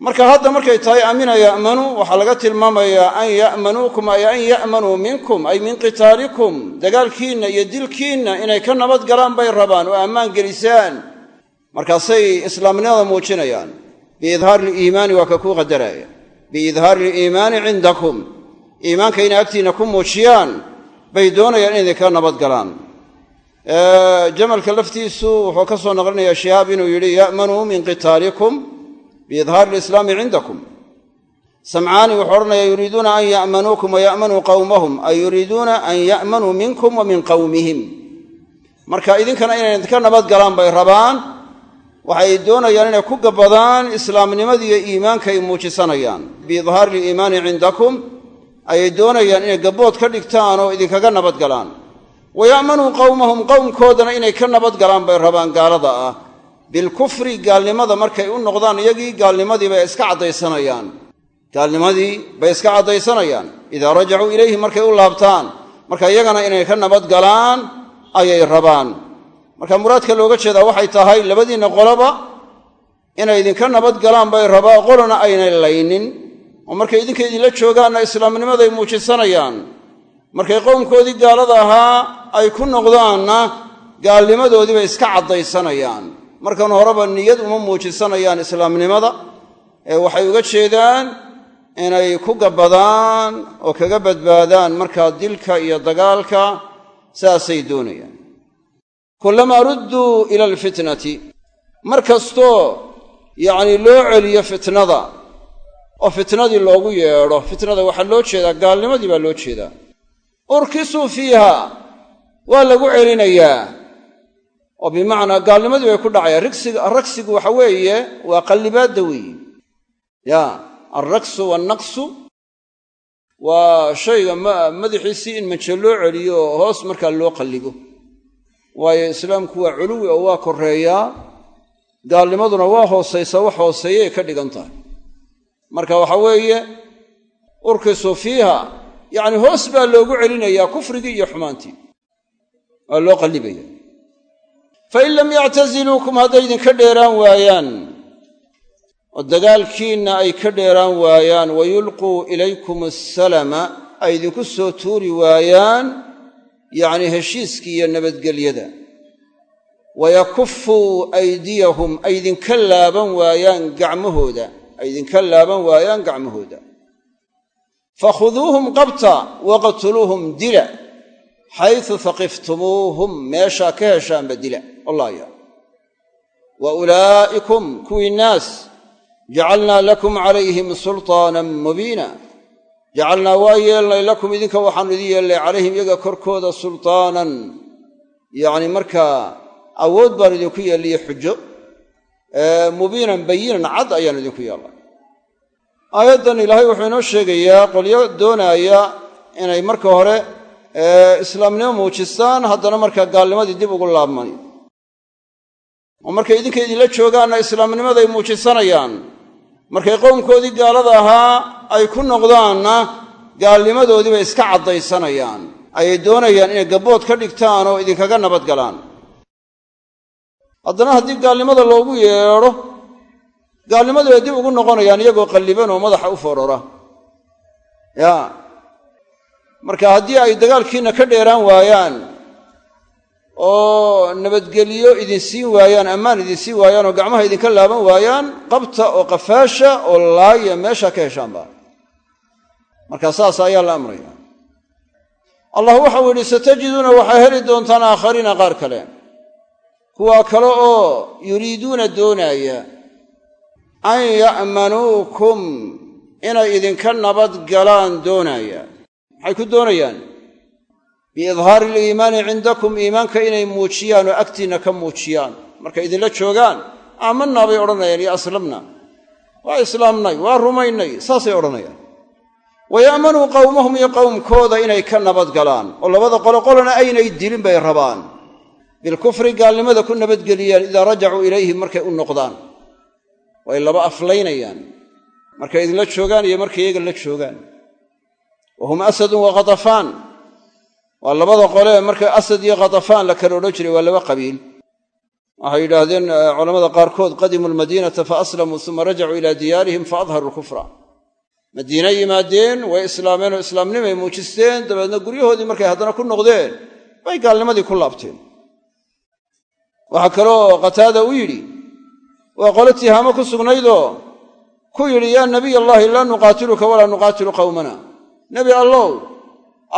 Marka hadda markay tahay aamina ya'manu waxaa laga tilmaamayaa an ya'manuukum ay an ya'manuu minkum ay min qitaalikum dagaalkiinna iyo dilkiinna inay ka nabad galaan bay rabaan oo ammaan gelisaan. Markaasay islaamnimada muujinayaan biidhaari liimaani waa ka kuu qadaraaya biidhaari liimaani cindakum. Iimaanka inay agtiinna ku muujiyaan bay doonayaan inay ka nabad galaan. Jamalka laftiisu wuxuu ka soo naqlinayaa shihaab inuu yidhi ya'manuu min qitaalikum biidhaari lislaami cindakum. Samcaani wuxuu odhanaya yuriiduuna an ya'manuukum wa ya'manuu qawmahum ay yuriiduuna an ya'manuu minkum wa min qawmihim. Marka idinkana inay ka nabad galaan bay rabaan waxay doonayaan inay ku gabbadaan islaamnimadii iyo iimaanka ay muujisanayaan. Biidhaari iliimaani cindakum ayay doonayaan inay gabbood ka dhigtaan oo idinkaga nabadgalaan wa ya'manuu qowmahum qowmkoodana inay ka nabadgalaan bay rabaan gaalada ah. Bilkufri gaalnimada markay u noqdaan iyagii gaalnimadii bay iska caddaysanayaan. Gaalnimadii bay iska caddaysanayaan. Idaa rajacuu ilayhi markay u laabtaan marka iyagana inay ka nabadgalaan ayay rabaan marka muraadka looga jeedaa waxay tahay labadiinna qoloba inay idinka nabadgalaan bay rabaa qolona aynay laynin. Oo markay idinka idinla joogaanna islaamnimaday muujisanayaan. Markay qowmkoodii gaalada ahaa ay ku noqdaanna gaalnimadoodii bay iska caddaysanayaan. Markan horeba niyad uma muujisanayaan islaamnimada. Ee waxay uga jeedaan inay ku gabbadaan oo kaga badbaadaan markaa dilka iyo dagaalka saasay doonayaan kullamaa rudduu ila alfitnati mar kastoo yacnii loo celiyo fitnada oo fitnadii loogu yeedho fitnada waxaa loo jeedaa gaalnimadii baa loo jeedaa. urkisuu fiiha waa lagu celinayaa. oo bimacnaa gaalnimadii bay ku dhacayaan rigsiga ragsigu waxa weeye waa qallibaadda weeye. ya alraksu wannaqsu waa shayga madaxiisii in maje loo celiyo oo hoos markaa loo qallibo waayo islaamku waa culuwi oo waa koreeyaa gaalnimaduna waa hoosaysaa wax hooseeyay ka dhigan tahay. Marka waxa weeye urkisu fiiha yacni hoos baa loogu celinayaa kufrigii iyo xumaantii. Waa loo qallibaya. Fain lam yactasiluukum hadday idinka dheeraan waayaan oo dagaalkiinna ay ka dheeraan waayaan wa yulquu ilaykum asalama ay idinku soo tuuri waayaan yacnii heshiiskii iyo nabadgelyada. Wayakufuu aydiyahum ay idinka laaban waayaan gacmahooda ay idinka laaban waayaan gacmahooda. Fakhuduuhum qabta waqtuluuhum dila xaysu faqiftumuuhum meeshaa ka heshaanba dila. Wallahya wa ulaa'ikum kuwii naas jacalnaa lakum calayhim sulطaanan mubiina jacalnaa waa yeelnay lakum idinka waxaanu idin yeelnay calayhim iyaga korkooda sultaanan. Yacni markaa awood baanu idinku yeelliyo xujo mubiinan bayinan cad ayaanu idinku yeelnay aayaddan ilaahay wuxuu inoo sheegayaa qolyo doonaaya inay marka hore islaamnimo muujistaan haddana markaa gaalnimadii dib ugu laabmay. Oo markay idinka idinla joogaanna islaamnimaday muujisanayaan. Markay qowmkoodii gaalada ahaa ay ku noqdaanna gaalnimadoodii bay iska caddaysanayaan. Ayay doonayaan inay gabbood ka dhigtaan oo idinkaga nabadgalaan haddana haddii gaalnimada loogu yeedho gaalnimadii bay dib ugu noqonayaan iyagoo qalliban oo madaxa u forora ya. Marka haddii ay dagaalkiinna ka dheeraan waayaan oo nabadgeliyo idin siin waayaan ammaan idin siin waayaan oo gacmaha idinka laaban waayaan qabta oo qafaasha oo laaya meeshaa ka heshaanba marka saas ayaa la amraya. Allah waxau yidhi satajiduuna waxaa heli doontaan aakhariina qaar kale. Kuwaa kale oo yuriiduuna doonaaya an ya'manuukum inay idinka nabadgalaan doonaaya maxay ku doonayaan? Biidhaari iliimaani cindakum iimaanka inay muujiyaan oo agtiinna ka muujiyaan. Markay idinla joogaan aamanaa bay odhanayaan iyo aslamna waa islaamnay waa rumaynay. Saasay odhanayaan wa ya'manuu qowmahum iyo qowmkooda inay ka nabadgalaan oo labada qolo qolona aynay dilin bay rabaan. bilkufri gaalnimada ku nabadgeliyaan idaa rajacuu ilayhim markay u noqdaan. way laba aflaynayaan. markay idinla joogaan iyo markay iyaga la joogaan. wa hum asadun wa khatafaan waa labada qolee marka asad iyo khatafaan la kala odhan jiray waa laba qabiil. waxay yidhaahdeen culamada qaarkood qadimuu lmadiinata fa aslamuu suma rajacuu ilaa diyaarihim fa adharuu kufra madiine yimaadeen way islaameen oo islaamnimay muujisteen dabeedna guryahoodii markay haddana ku noqdeen bay gaalnimadii ku laabteen. Waxaa kaloo qataada u yidhi waa qolo tihaamo ku sugnaydoo ku yidhi yaa nabiy allahi laa nuqaatiluka walaa nuqaatilu qowmana nebi allow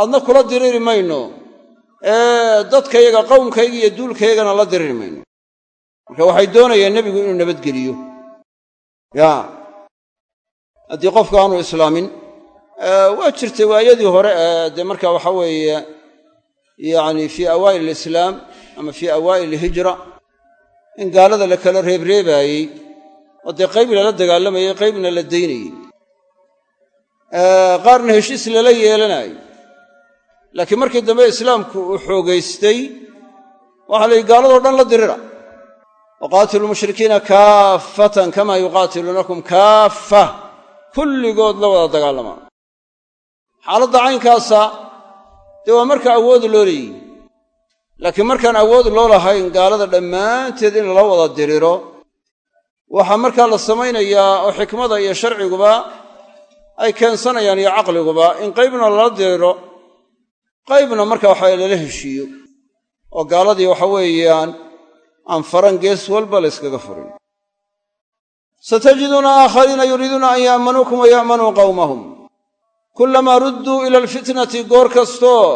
aadna kula diriri mayno. Ee dadkayaga qowmkayga iyo duulkaygana la diriri mayno. Marka waxay doonayeen nebigu inuu nabadgeliyo. Ya haddii qofku aanu islaamin waa jirtay waayadii hore ee dee marka waxa weeye yacni fii awaa'il alislaam ama fii awaa'il alhijra in gaalada la kala reebreebaayey oo dee qayb lala dagaalamayey qaybna la daynayey. Qaarna heshiis lala yeelanaayo laakiin markii dambe islaamku uu xoogaystay waxaa la yidhi gaaladoo dhan la dirira. Waqaatilu lmushrikiina kaaffatan kamaa yuqaatiluunakum kaaffa kulligood la wada dagaalamaa xaaladda caynkaasa dee waa marka awood loo leeyihi laakiin markaan awood loo lahayn gaalada dhammaanteed in lala wada diriro waxaa markaa la samaynayaa oo xikmada iyo sharciguba ay keensanayaan iyo caqliguba in qaybna lala diriro qaybna marka waxaa lala heshiiyo. Oo gaaladii waxa weeyaan aan faran gees walba la yskaga furin satajiduuna aakhariina yuriiduuna an ya'manuukum wa ya'manuu qawmahum kullamaa rudduu ila alfitnati goor kastoo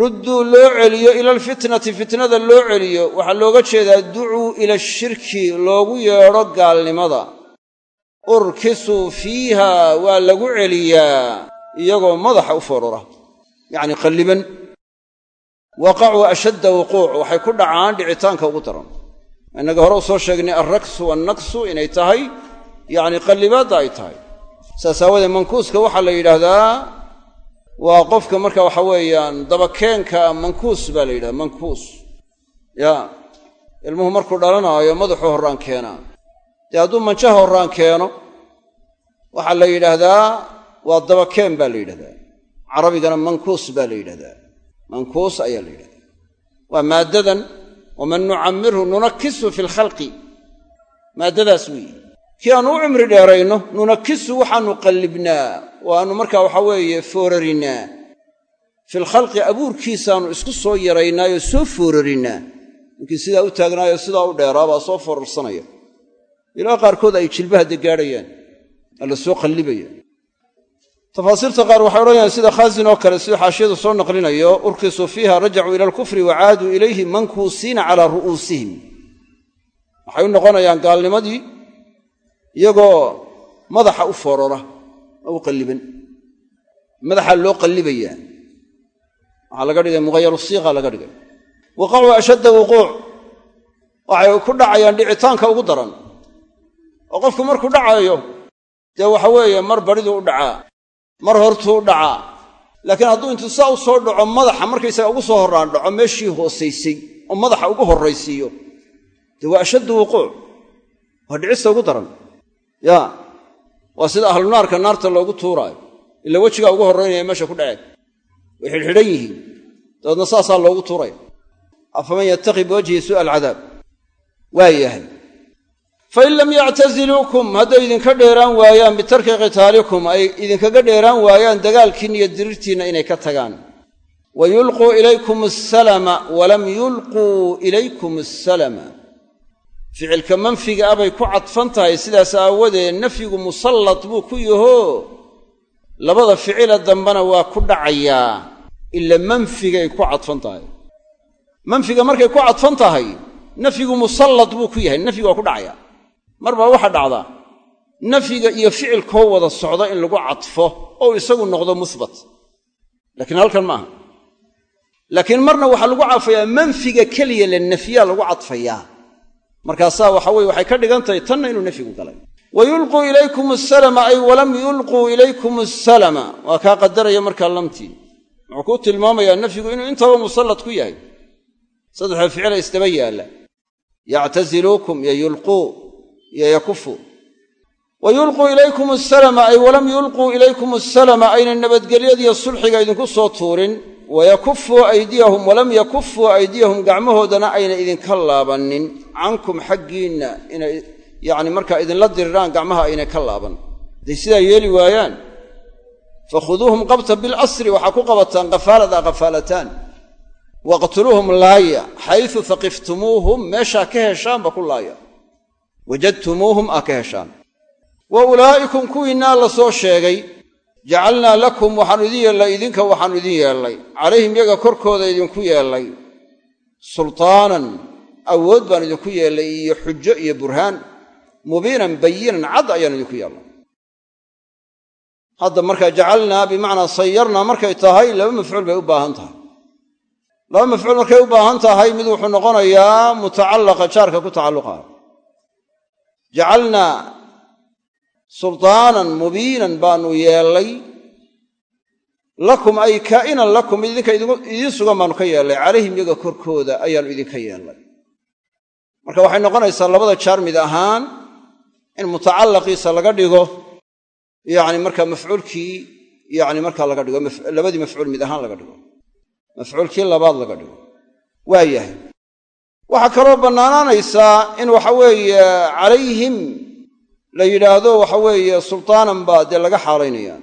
rudduu loo celiyo ila alfitnati fitnada loo celiyo waxaa looga jeedaa ducuu ila ashirki loogu yeedho gaalnimada urkisuu fiiha waa lagu celiyaa iyagoo madaxa u forora yacni qalliban waqacuu ashadda wuquuc waxay ku dhacaan dhicitaanka ugu daran innaga hore u soo sheegnay alraksu wannaksu inay tahay yacni qallibaadda ay tahay. Saas aawadeed mankuuska waxaa la yidhaahdaa waa qofka marka waxa weeyaan dabakeenka mankuus baa la yidhahda mankuus ya ilmuhu markuu dhalanaayo madaxuu horraan keenaa dee hadduu manjaha horraan keeno waxaa la yidhaahdaa waa dabakeen baa la yidhahdaa carabigana mankuus baa la yidhahdaa mankuus ayaa la yidhahdaa waa maaddadan waman nucammirhu nunakisu fi lkhalqi maaddadaas weeye kii aanu u cimri dheerayno nunakisu waxaanu qallibnaa waannu markaa waxaa weeye foorarinnaa filkhalqi abuurkiisaannu isku soo yaraynaayoo soo foorarinnaa ninkii sidaa u taagnaayo sidaa u dheeraa baa soo foorarsanaya ilaa qaarkood ay jilbaha degaadhayaan aa la soo qallibaya tafaasiirta qaar waxay odhanayaan sida khaasin oo kale siduu xaashiyadu soo naqlinayo urkisuu fiiha rajacuu ila alkufri wa caaduu ilayhi mankuusiina calaa ru'uusihim. Waxay u noqonayaan gaalnimadii iyagoo madaxa u foorora oo u qalliban madaxaa loo qallibayaa waxaa laga dhigay muqayaru siiqa laga dhigay. Waqacuu ashadda wuquuc. Waxay ku dhacayaan dhicitaanka ugu daran. Oo qofku markuu dhacayo dee waxa weeye mar badhiduu u dhacaa mar hortuu dhacaa laakiin hadduu intuu saa u soo dhaco madaxa markaysaga ugu soo horraan dhaco meeshii hoosaysay oo madaxa ugu horraysiiyo. Dee waa ashaddu wuquuc. Waa dhicista ugu daran. Ya waa sida ahlunaarka naarta loogu tuuraayo. Ila wejigaa ugu horraynaya meesha ku dhaceen way xidhxidhan yihiin. Dabeedna saasaa loogu tuuraya afaman yattaqi biwajhi suu'a alcadaab waa yahay fain lam yactaziluukum hadday idinka dheeraan waayaan bitarki qitaalikum ay idinkaga dheeraan waayaan dagaalkiinna iyo dirirtiinna inay ka tagaan wa yulquu ilaykum asalama walam yulquu ilaykum asalama ficilka manfiga ah bay ku cadfan tahay sidaas aawadeed nafyigu musallad buu ku yahoo labada ficila dambena waa ku dhacayaa ila manfigay ku cadfan tahay manfiga markay ku cadfan tahay nafyigu musallad buu ku yahay nafyigu waa ku dhacayaa mar baa waxaa dhacdaa nafyiga iyo ficilkoo wada socda in lagu cadfo ou isagu noqdo musbat. Laakiin halkan maaha. Laakiin marna waxaa lagu cadfayaa manfiga keliya la nafyaa lagu cadfayaa. Markaasaa waxa weye waxay ka dhigan tahay tanna inuu nafyigu galay. Wa ilaykum asalama ay walam yulquu ilaykum asalama waa kaa qadaraya markaa lamtii wuxuu kuu tilmaamayaa nafyigu inuu intaba musallad ku yahay. Saddexda ficila isdaba yaalla yactaziluukum iyo iyo yakufu. Ilaykum asalama ay walam yulquu ilaykum asalama ayna nabadgelyadiiyo sulxiga idinku soo tuurin. Wa yakufuu aydiyahum walam yakufuu aydiyahum gacmahoodana ayna idinka laabannin. Cankum xaggiinna inay yacni markaa idinla diriraan gacmaha aynay ka laaban. Hadday sidaa yeeli waayaan fakhuduuhum qabta bilasri waxaa ku qabataan qafaalada qafaalataan. Waqtuluuhum laaya xaysu haqiftumuuhum meeshaa ka heshaanba ku laaya wajadtumuuhum aa ka heshaan wa ulaa'ikum kuwiinnaa la soo sheegay jacalnaa lakum waxaanu idin yeellay idinka waxaanu idin yeellay calayhim yaga korkooda idinku yeellay sultaanan awood baan idinku yeellay iyo xujo iyo burhaan mubiinan bayinan cad ayaanu idinku yeellay hadda markaa jacalnaa bimacnaa sayarnaa markay tahay laba mafcuul bay u baahan tahay laba mafcuul markay u baahan tahay mid wuxuu noqonayaa mutacallaqa jaarka ku tacalluqa jacalnaa sultaanan mubiinan baanu yeellay lakum ay kaa'inan lakum idinka idiin sugan baanu ka yeellay calayhim iyaga korkooda ayaanu idinka yeellay marka waxay noqonaysaa labada jaar mid ahaan in mutacallaqiisa laga dhigo yacni marka mafcuulkii yacni markaa laga dhigo labadii mafcuul mid ahaan laga dhigo mafcuulkii labaad laga dhigo waa yahay waxaa kaloo bannaanaanaysaa in waxa weeye calayhim la yidhaahdo waxa weeye sultaanan baa dee laga xaalaynaya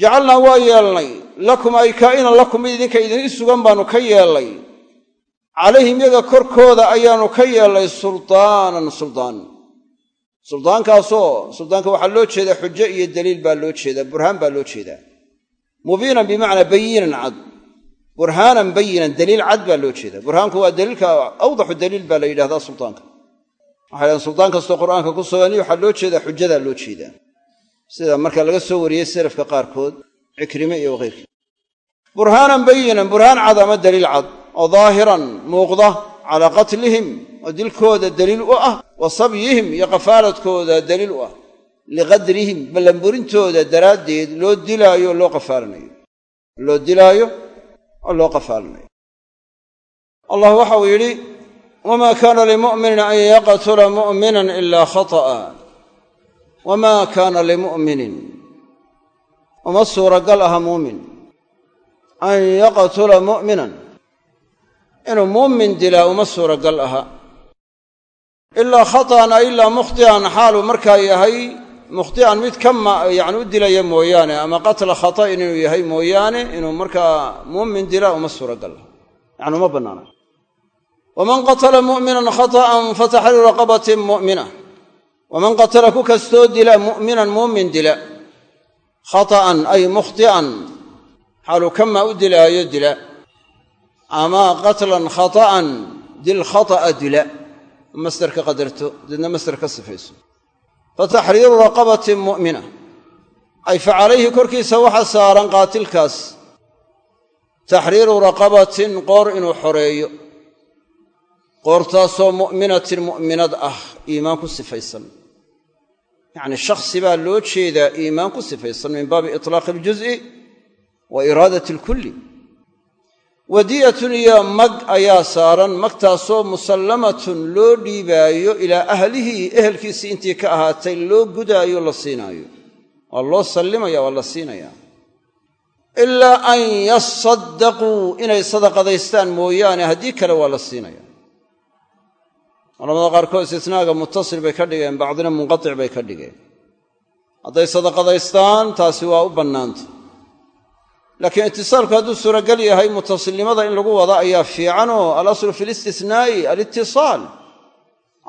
jacalnaa waa yeelnay lakum ay kaa'inan lakum mid idinka idin sugan baanu ka yeellay calayhim yaga korkooda ayaanu ka yeellay sultaanan suldaan suldaankaasoo suldaanka waxaa loo jeedaa xujo iyo daliil baa loo jeedaa burhaan baa loo jeedaa. Mubiinan bimacnaa bayinan cad burhaanan bayinan daliil cad baa loo jeedaa. Burhaanku waa daliilka awdaxu daliil baa la yidhahdaa suldaanka waxay dhahen suldaan kastoo qur'aanka ku sugani waxaa loo jeedaa xujadaa loo jeedaa. Sida marka laga soo wariyey salafka qaarkood cikrime iyo wakeyrkii burhaanan bayinan burhaan cad ama daliil cad oo daahiran muuqda calaa qatlihim oo dilkooda daliil u ah wa sabyihim iyo qafaaladkooda daliil u ah. Liqadrihim ballanburintooda daraaddeed loo dilaayo oo loo qafaalanayo oo loo qafaalanayo allah waxau yidhi wamaa kaana limu'minin an yaqtula mu'minan ilaa khata'a. Wamaa kaana limu'minin. Uma suuragal aha muumin. An yaqtula mu'minan. Inuu muumin dilaa uma suuragal aha. Ilaa khata'an a ilaa mukhti'an. Xaaluu markaa yahay mukhti'an mid kama yacni u dilaya mooyaane ama qatla khata'in inuu yahay mooyaane inuu markaa muumin dilaa uma suuragal. Aha yacni uma bannaana waman qatala mu'minan khata'an fataxriiru raqabatin mu'mina. Waman qatala ku kastoo dila mu'minan muumin dila khata'an ay mukhti'an xaaluu kama u dilaayo dila ama qatlan khata'an dil khata'a dila masderka qadarto deedna masder ka sifayso fataxriiru raqabatin mu'mina. Ay fa calayhi korkiisa waxa saaran qaatilkaas. Taxriiru raqabatin qoor inuu xoreeyo. Qoortaasoo mu'minatin mu'minad ah iimaan ku sifaysan. Yacni shakhsi baa loo jeedaa iimaan ku sifaysan min baabi itlaaqi aljuz'i wa iraadati alkulli wadiyatun iyo mag ayaa saaran magtaasoo musallamatun loo dhiibaayo ilaa ahlihi ehelkiisii intii ka ahaatay loo gudaayo la siinaayo. Waa loo sallimaya waa la siinayaa. Ilaa an yasaddaquu inay sadaqadaystaan mooyaane haddii kale waa la siinaya culamada qaarkood istisnaaga muttasil bay ka dhigeen bacdina munqatic bay ka dhigeen. Hadday sadaqadaystaan taasi waa u bannaanta laakiin itisaalku hadduu suuragal yahay mutasilnimada in lagu wada ayaa fiicanoo alaslu fi listisnaa'i alitisaal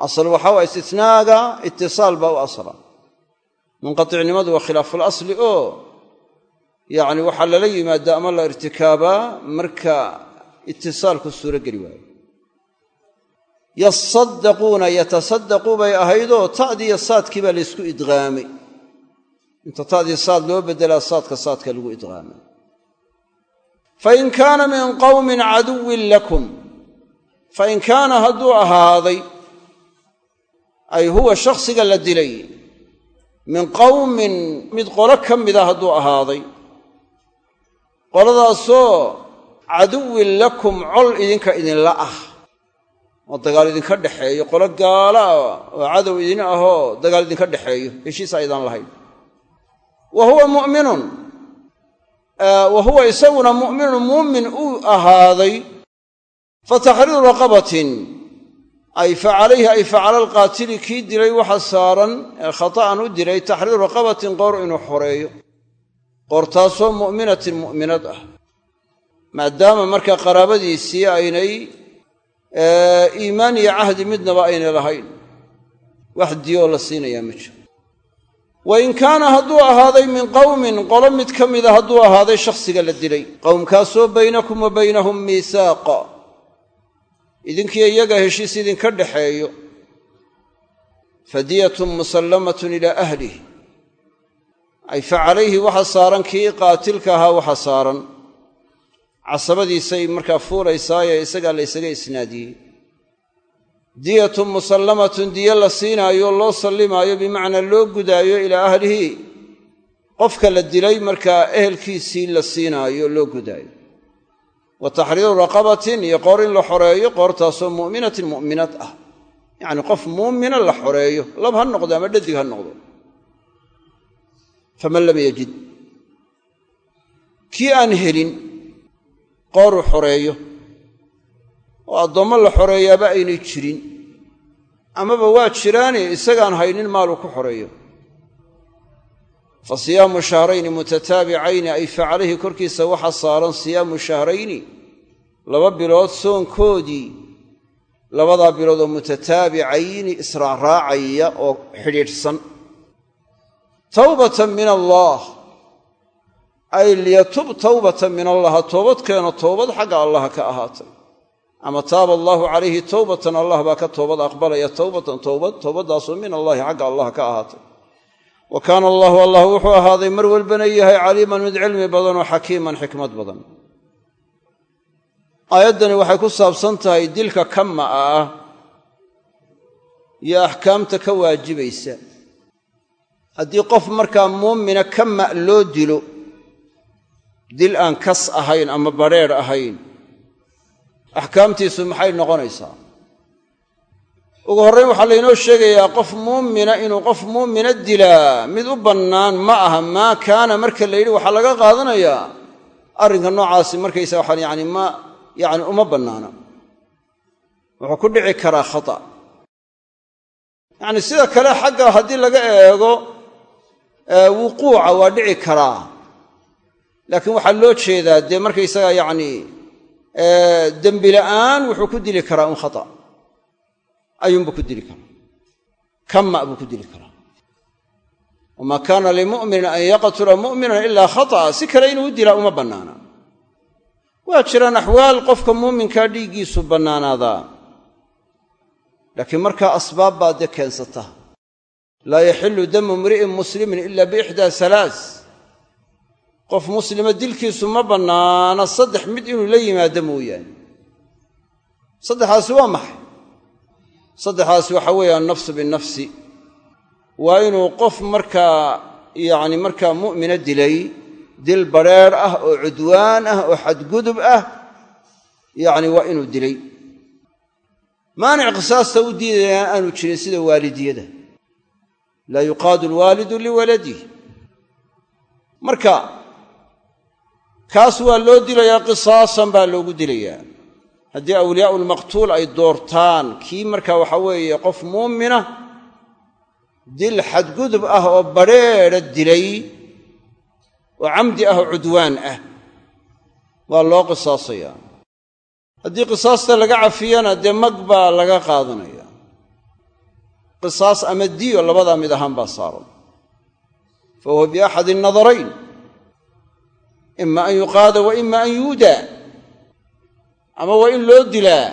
asal waxaa waa istisnaaga itisaal baa u asla munqaticnimadu waa khilaafulasli oo yacni waxaa lala yimaadaa ama la irtikaabaa marka itisaalku suurogeli waayo. Yasaddaquuna yatasaddaquu bay ahaydoo ta'dii iyo saadkii baa laysku idqaamay. Inta ta'dii saad loo beddelaa saadka saadka lagu idqaamay fain kaana min qawmin caduwin lakum fain kaana hadduu ahaaday ay huwa shakhsiga la dilay min qawmin mid qolo ka mida hadduu ahaaday. qoladaasoo caduwin lakum col idinka idinla ah oo dagaal idinka dhexeeyo qolo gaala ah oo cadow idin ahoo dagaal idinka dhexeeyo heshiis aydaan lahayn wa huwa mu'minun wa huwa isaguna mu'minun muumin uu ahaaday fa taxriiru raqabatin. Ay fa calayhi ay fa cala alqaatili kii dilay waxa saaran ee khata'an u dilay taxriiru raqabatin qoor inuu xoreeyo. Qoortaasoo mu'minatin mu'minad ah. Maadaama markaa qaraabadiisii aynay iimaan iyo cahdi midnaba aynay lahayn. Wax diyoo la siinayaa wa in kaana hadduu ahaaday min qowmin qolo mid ka mida hadduu ahaaday shakhsiga la dilay. Qowmkaasoo baynakum wa baynahum miisaaqa. Idinkiyo iyaga heshiis idinka dhaxeeyo fadiyatun musallamatun ilaa ahlih ay fa calayhi waxa saaran kii qaatilka ahaa waxa saaran. Casabadiisay markaa fuulaysaaye isagaa la isnaadiyey diyatun musallamatun diyo la siinaayo loo sallimaayo bimacnaa loo gudaayo ilaa ahlihi. Qofka la dilay markaa ehelkiisii la siinaayo loo gudaayo. Wa taxriiru raqabatin iyo qoor in la xoreeyo qoortaasoo mu'minatin mu'minad ah. Yacni qof muumina la xoreeyo lab ha noqdo ama dhadig ha noqdo. Faman lam yajid. Kii aan helin qooruu xoreeyo oo addoommo la xoreeyaaba aynay jirin. Amaba waa jiraane isagaan haynin maaluu ku xoreeyo. Fa siyaamu shahrayni mutataabicayni ay fa korkiisa waxaa saaran siyaamu shahrayni laba bilood soonkoodii. Labadaa bilood oo mutataabicayni israacraacaya oo xidhiidhsan. Tawbatan min allaah ay liyatub tawbatan min allaha toobadkeeno toobad xagga allaha ka ahaatay ama taaba allaahu calayhi towbatan allah baa ka toobad aqbalaya towbatan towbad towbaddaasoo min allaahi xagga allah ka ahaatay. Wa kaana allaahu allah wuxuu ahaaday mar walbana yahay caliiman mid cilmi badan oo xakiiman xikmad badan. Aayaddani waxay ku saabsan tahay dilka kama'a ah iyo axkaamta ka waajibaysa. Haddii qof markaa muumina kama loo dilo dil aan kas ahayn ama badrheer ahayn axkaamtiisu maxay noqonaysaa? Ugu horrayn waxaa laynoo sheegayaa qof muumina inuu qof muumina dilaa. Mid u bannaan ma aha maa kaana marka la yidhi waxaa laga qaadanayaa arrinka noocaasi markaysa waxaan yani ma yacni uma bannaana. Wuxuu ku dhici karaa khata. Yacni sida kale xagga haddii laga eego wuquuca waa dhici karaa. Laakiin waxaa loo jeedaa dee markaysaga yacni dembi la'aan wuxuu ku dili karaa un khata. Ayuunbuu ku dili karaa. Kama buu ku dili karaa? Wamaa kaana limu'minin an yaqtula mu'minan ilaa khata'a. Si kale inuu dilaa uma bannaana. Waa jiraan axwaal qofka muuminkaa dhiiggiisu bannaanaadaa laakiin markaa asbaab baa dee keensata laa yaxillu damu imri'in muslimin ila biixdaa salaas qof muslima dilkiisu ma bannaana saddex mid inuu la yimaado mooyaane. saddexaasi waa maxay? saddexaasi waxaa weeye annafsu binnafsi waa inuu qof markaa yacni markaa mu'mina dilay dil badrheer ah oo cudwaan ah oo xadgudub ah yacni waa inuu dilay. Maanic qisaasta u diidayaan aanu jirin sida waalidiyada. laa yuqaadu alwaalidu liwaladih marka kaas waa loo dilayaa qisaasan baa loogu dilayaa. Haddii awliyaa'u lmaqtuul ay doortaan kii marka waxa weeye qof muumina dil xadgudub ah oo badrheedha dilay oo camdi ah oo cudwaan ah waa loo qisaasayaa. Haddii qisaasta laga cafiyana dee mag baa laga qaadanaya. Qisaas ama diyo labadaa mid ahaan baa saaran. Fa huwa biaxadi nadarayn ima an yuqaada wa ima an yuudaa ama waa in loo dilaa.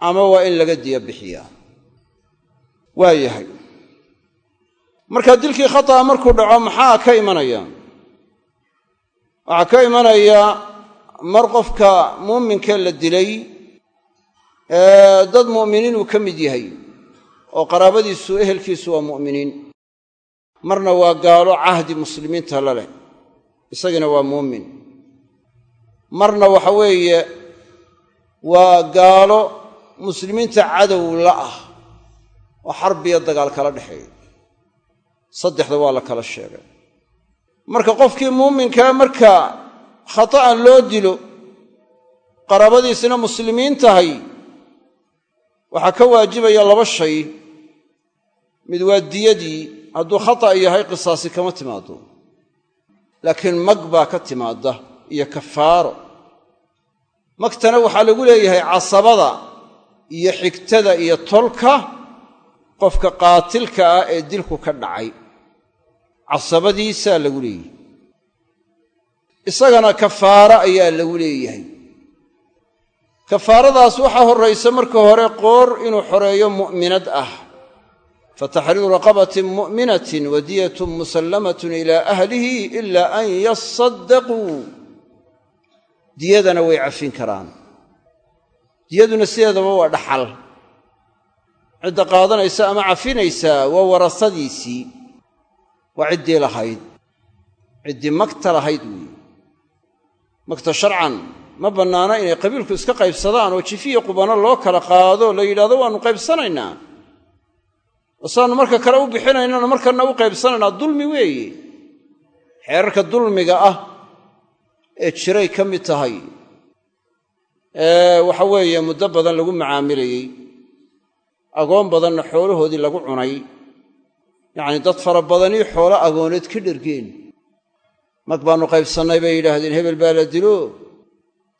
Ama waa in laga diya bixiyaa waa yahay marka dilkii khata'a markuu dhaco maxaa ka imanaya? Waxaa ka imanaya mar qofka muuminkee la dilay dad mu'miniin uu ka mid yahay oo qaraabadiisu ehelkiisu waa mu'miniin. Marna waa gaalo cahdi muslimiinta la isagina waa muumin. Marna waxa weeye waa gaalo muslimiinta cadow la ah oo xarbiya dagaal kala dhexeeya. Saddexda waa la kala sheegay. Marka qofkii muuminkaa marka khata'an loo dilo qaraabadiisina muslimiin tahay waxaa ka waajibaya laba shay. Mid waa diyadii hadduu khata' yahay qisaasi kama timaado laakiin mag baa ka timaadda iyo kafaaro. Magtana waxaa lagu leeyahay casabada iyo xigtada iyo tolka qofka qaatilka ah ee dilku ka dhacay. Casabadiisaa lagu leeyahay. Isagana kafaaro ayaa lagu leeyahay. Kafaaradaas waxaa horraysa marka hore qoor inuu xoreeyo mu'minad ah fataxriiru raqabatin mu'minatin wadiyatun musallamatun ilaa ahlihi ila an yasaddaquu diyadana way cafin karaan diyaduna sideedaba waa dhaxal cidda qaadanaysa ama cafinaysaa waa warasadiisii waa ciddii lahayd ciddii magta lahayd weeye magta sharcan ma bannaana inay qabiilku iska qaybsadaan oo jifiya qubano loo kala qaado la yidhahdo waannu qaybsanaynaa wasaannu marka kale u bixinaynana markanna u qaybsanaynaa dulmi weeye xeerarka dulmiga ah ee jiray ka mid tahay ee waxa weeye muddo badan lagu macaamilayey agoon badanna xoolahoodii lagu cunay. Yacnii dad fara badanii xoolo agooneed ka dhergeen. Mag baannu qaybsannay bay yidhaahdeen hebel baa la dilo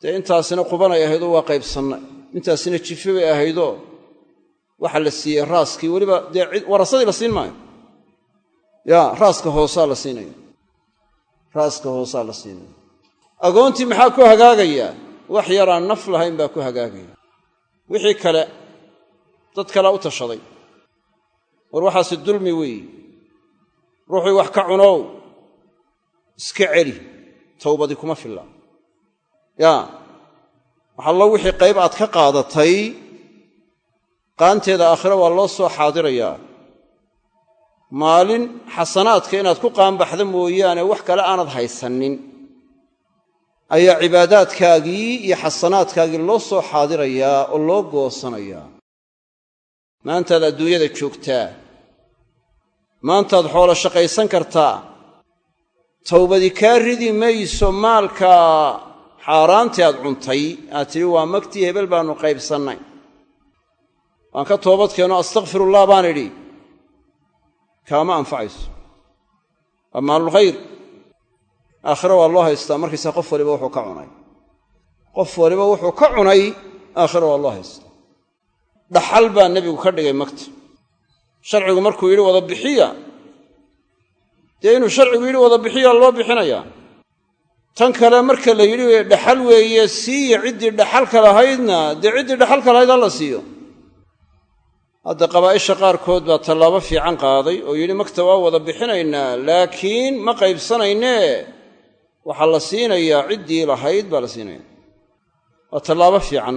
dee intaasina qubanay ahaydoo waa qaybsannay. Intaasina jife bay ahaydoo waxa la siiyey raaskii weliba dee warasadii la siin maayo? Yaa raaska hoosaa la siinaya raaska hoosaa la siinaya agoontii maxaa ku hagaagayaa wax yaraan naf lahayn baa ku hagaagaya. Wixii kale dad kalea u tashaday. War waxaasi dulmi weeye ruuxii wax ka cunow iska celi towbadii kuma filla. Yaa waxallo wixii qayb aad ka qaadatay qaanteeda aakhire waa loo soo xaadirayaa. Maalin xasanaadka inaad ku qaanbaxda mooyaane wax kale aanad haysanin. Ayaa cibaadaadkaagii iyo xasanaadkaagii loo soo xaadirayaa oo loo goosanayaa. Maantaad adduunyada joogtaa. Maantaad xoolo shaqaysan kartaa. Towbadi kaa ridi mayso maalka xaaraantii aad cuntay. Aad tidhi waa magtii hebel baannu qaybsannay waan ka toobad keeno astakfirullah baan idhi. Kaama anfacayso. Waa maalulkhayr aakhire waa loo haystaa markaysaa qof waliba wuxuu ka cunay. Qof waliba wuxuu ka cunay aakhire waa loo haystaa. Dhaxal baa nebigu ka dhigay magta. Sharcigu markuu yidhi wada bixiya. Dee inuu sharcigu yidhi wada bixiya loo bixinayaa tan kale marka la yidhi dhaxal weeye siiya ciddii dhaxalka lahaydna. Dee ciddii dhaxalka lahayd ha la siiyo hadda qabaa'isha qaarkood baa tallaabo fiican qaaday oo yidhi magta waa wada bixinaynaa laakiin ma qaybsanaynee? Waxaa la siinayaa ciddii lahayd baa la siinaya waa tallaabo fiican.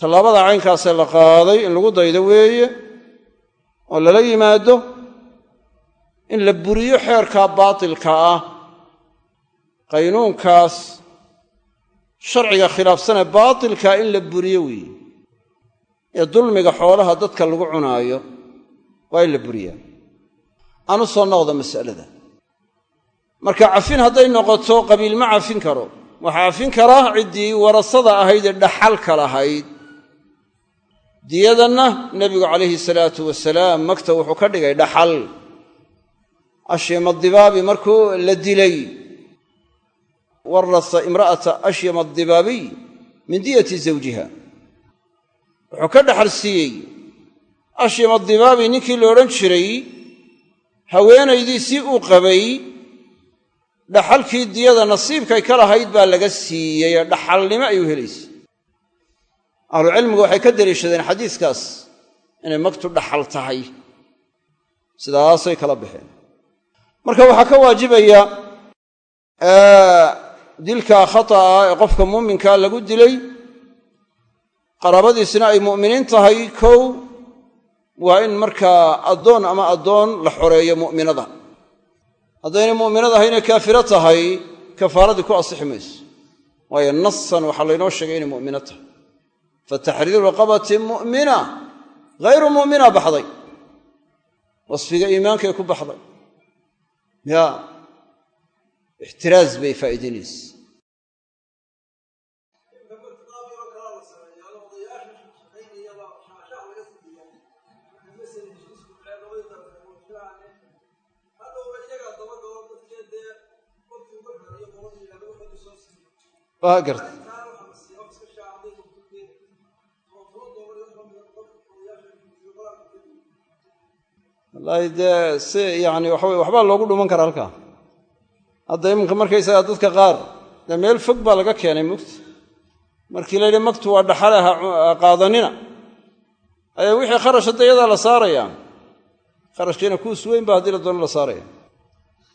Tallaabada caynkaasee la qaaday in lagu daydo weeye oo lala yimaado in la buriyo xeerkaa baatilka ah qaynuunkaas sharciga khilaafsanee baatilkaa in la buriyo weeye ee dulmiga xoolaha dadka lagu cunaayo waa in la buriyaa. Aan soo noqdo mas'alada. Marka cafin hadday noqoto qabiil ma cafin karo. Waxaa cafin karaa ciddii warasada ahayd ee dhaxalka lahayd. Diyadanna nebigu calayhi salaatu wasalaam magta wuxuu ka dhigay dhaxal. Ashyama dibaabi markuu la dilay. Warasa imra'ata ashyama adibaabiy min diyati zawjiha wuxuu ka dhaxal siiyey ashyama dibaabi ninkii la odhan jiray haweenaydii si uu qabay dhaxalkii diyada nasiibkay ka lahayd baa laga siiyey ee dhaxalnimo ayuu helaysay ahlucilmigu waxay ka deliishadeen xadiiskaas inay magtu dhaxal tahay. Sidaasay kala baxeen. Marka waxaa ka waajibaya dilka khata'a ee qofka muuminkaa lagu dilay qaraabadiisina ay mu'miniin tahay kow waa in markaa addoon ama addoon la xoreeyo mu'minada. Haddaynay mu'minad ahaynay kaafiro tahay kafaaradii ku asixi mayso. Waayo nasan waxaa laynoo sheegay inay mu'mino tahay. Fataxriiru raqabati mu'mina ghayru mu'mina baxday. Wasfiga iimaankay ku baxday. Ya ixtiraaz bay faa'iidaynaysa waa wallaahi dee si yani waxaweye waxbaa loogu dhuman karaa halkaa. Hadda iminka markaysagaa dadka qaar dee meel fog baa laga keenay mugta markii la yidhi magtu waa dhaxale ha qaadanina. Ayaa wixii kharash hadda iyadaa la saarayaa kharashkiina kuus weyn ba haddii la doono la saaraya.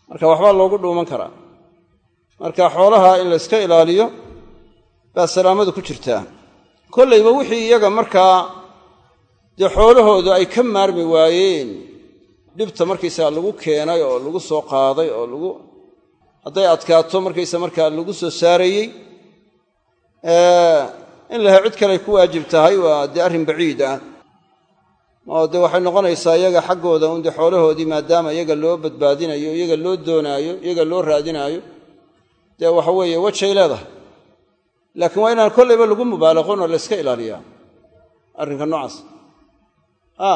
Marka waxbaa loogu dhuuman karaa marka xoolaha in layska ilaaliyo baa salaamadu ku jirtaa. Kollayba wixii iyaga markaa dee xoolahoodu ay ka maarmi waayeen dhibta markaysaga lagu keenay oo lagu soo qaaday oo lagu hadday adkaato markaysa markaa lagu soo saarayey in laha cid kaley ku waajib tahay waa dee arrin baciid ah. Oo dee waxay noqonaysaa iyaga xaggooda un dee xoolahoodii maadaama iyaga loo badbaadinayo iyaga loo doonaayo iyaga loo raadinaayo dee waxa weeye wajay leedahay. Laakiin waa inaan kollayba lagu mubaalaqon oo layska ilaaliyaa. Arrinka noocaas. A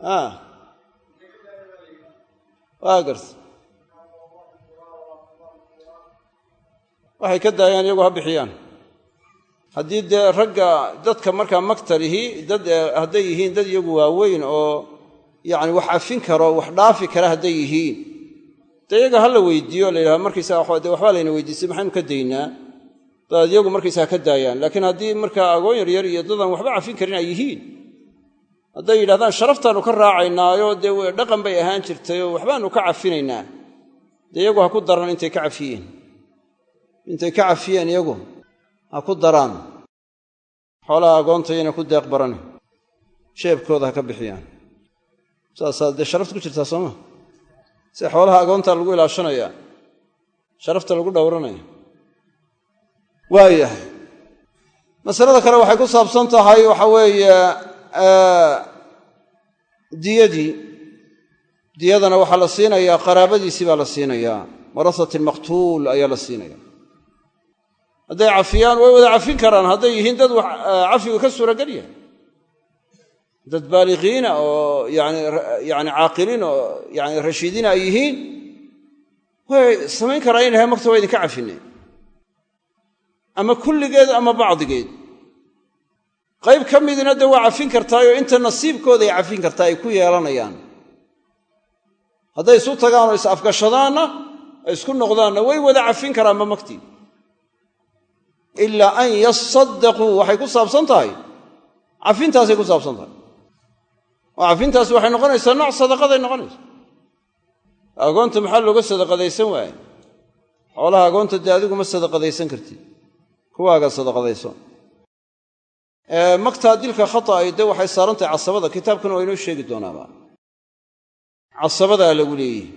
a waa garta waxay ka daayaan iyagu ha bixiyaan. Haddii dee ragga dadka markaa maktalihi dad hadday yihiin dad iyagu waaweyn oo yacni wax cafin karo wax dhaafi kara hadday yihiin. Dee iyaga ha la weydiiyo la yidhaha markaysaga de waxbaa layna weydiisay maxaynu ka daynaa? Daad iyagu markaysaga ka daayaan laakiin haddii markaa agoon yaryar iyo dadaan waxba cafin karin ay yihiin. Hadday yidhahdaan sharaftaannu ka raacaynaayo dee dhaqan bay ahaan jirtay oo waxbaannu ka cafinaynaa. Dee iyagu ha ku daran intay ka cafiyeen. Intay ka cafiyeen iyagu ha ku daraan. Xoolaha agoonta ku deeq barane sheebkooda ha ka bixiyaan saasaa dee sharafta ku jirtaa sooma si xoolaha agoonta lagu ilaashanayaa sharafta lagu dhowranaya. Waayahay. Masalada kale waxay ku saabsan tahay waxa weeye diyadii diyadana waxaa la siinayaa qaraabadiisii baa la siinayaa. Warasat ilmaqtuul ayaa la siinaya hadday cafiyaan way wada cafin karaan. Hadday yihiin dad wax cafigu ka suuragal yahay dad baaliqiina oo yani caaqiliin oo yani rashiidiina ay yihiin way samayn karaan in lahay makta waa idinka cafineen ama kulligeed ama bacdigeed. Qayb ka midna dee waa cafin kartaayoo inta nasiibkooda ay cafin kartaa ay ku yeelanayaan. Hadday isu tagaan oo is afgashadaanna ay isku noqdaanna way wada cafin karaanba maktii ilaa an yasadaquu waxay ku saabsan tahay? Cafintaasay ku saabsan tahay oo cafintaasi waxay noqonaysaa nooc sadaqaday noqonaysa. Agoonta maxaa looga sadaqadaysan waaye xoolaha agoonta dee adigu ma sadaqadaysan kartid. Kuwaaga sadaqadayso maktaa dilka khata'i dee waxay saaran tahay casabada. Kitaabkuna waa inoo sheegi doonaaba casabadaa lagu leeyihi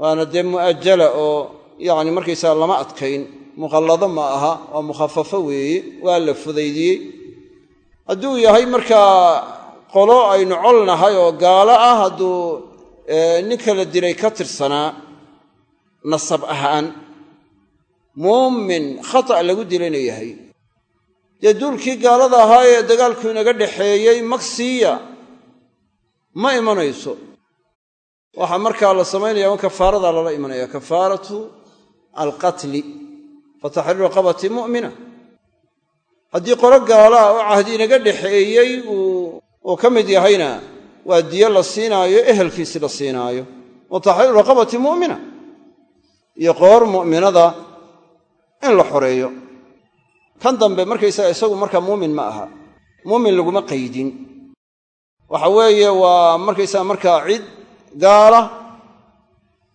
waana dee mu'ajala oo yacni markaysaga lama adkayn. Muqallado ma aha waa mukhafafo weeye waa la fudaydiyey. Hadduu yahay markaa qolo aynu colnahay oo gaalo ah hadduu ninka la dilay ka tirsanaa nasab ahaan muumin khata' lagu dilayna yahay. Dee duulkii gaalada ahaa ee dagaalku inaga dhaxeeyey magsiiya ma imanayso. Waxaa markaa la samaynaya in kafaaradaa lala imanaya kafaaratu alqatli fataxriiru raqabati mu'mina. Haddii qolo gaalaa oo cahdi inaga dhaxeeyey uu ka mid yahayna waa diyo la siinaayo ehelkiisi la siinaayo. Wa raqabati mu'mina. Iyo qoor mu'minada in la xoreeyo. Kan dambe markaysaga isagu markaa muumin ma aha. Muumin laguma qaydin. Waxa weeye waa markaysaga markaa cid gaala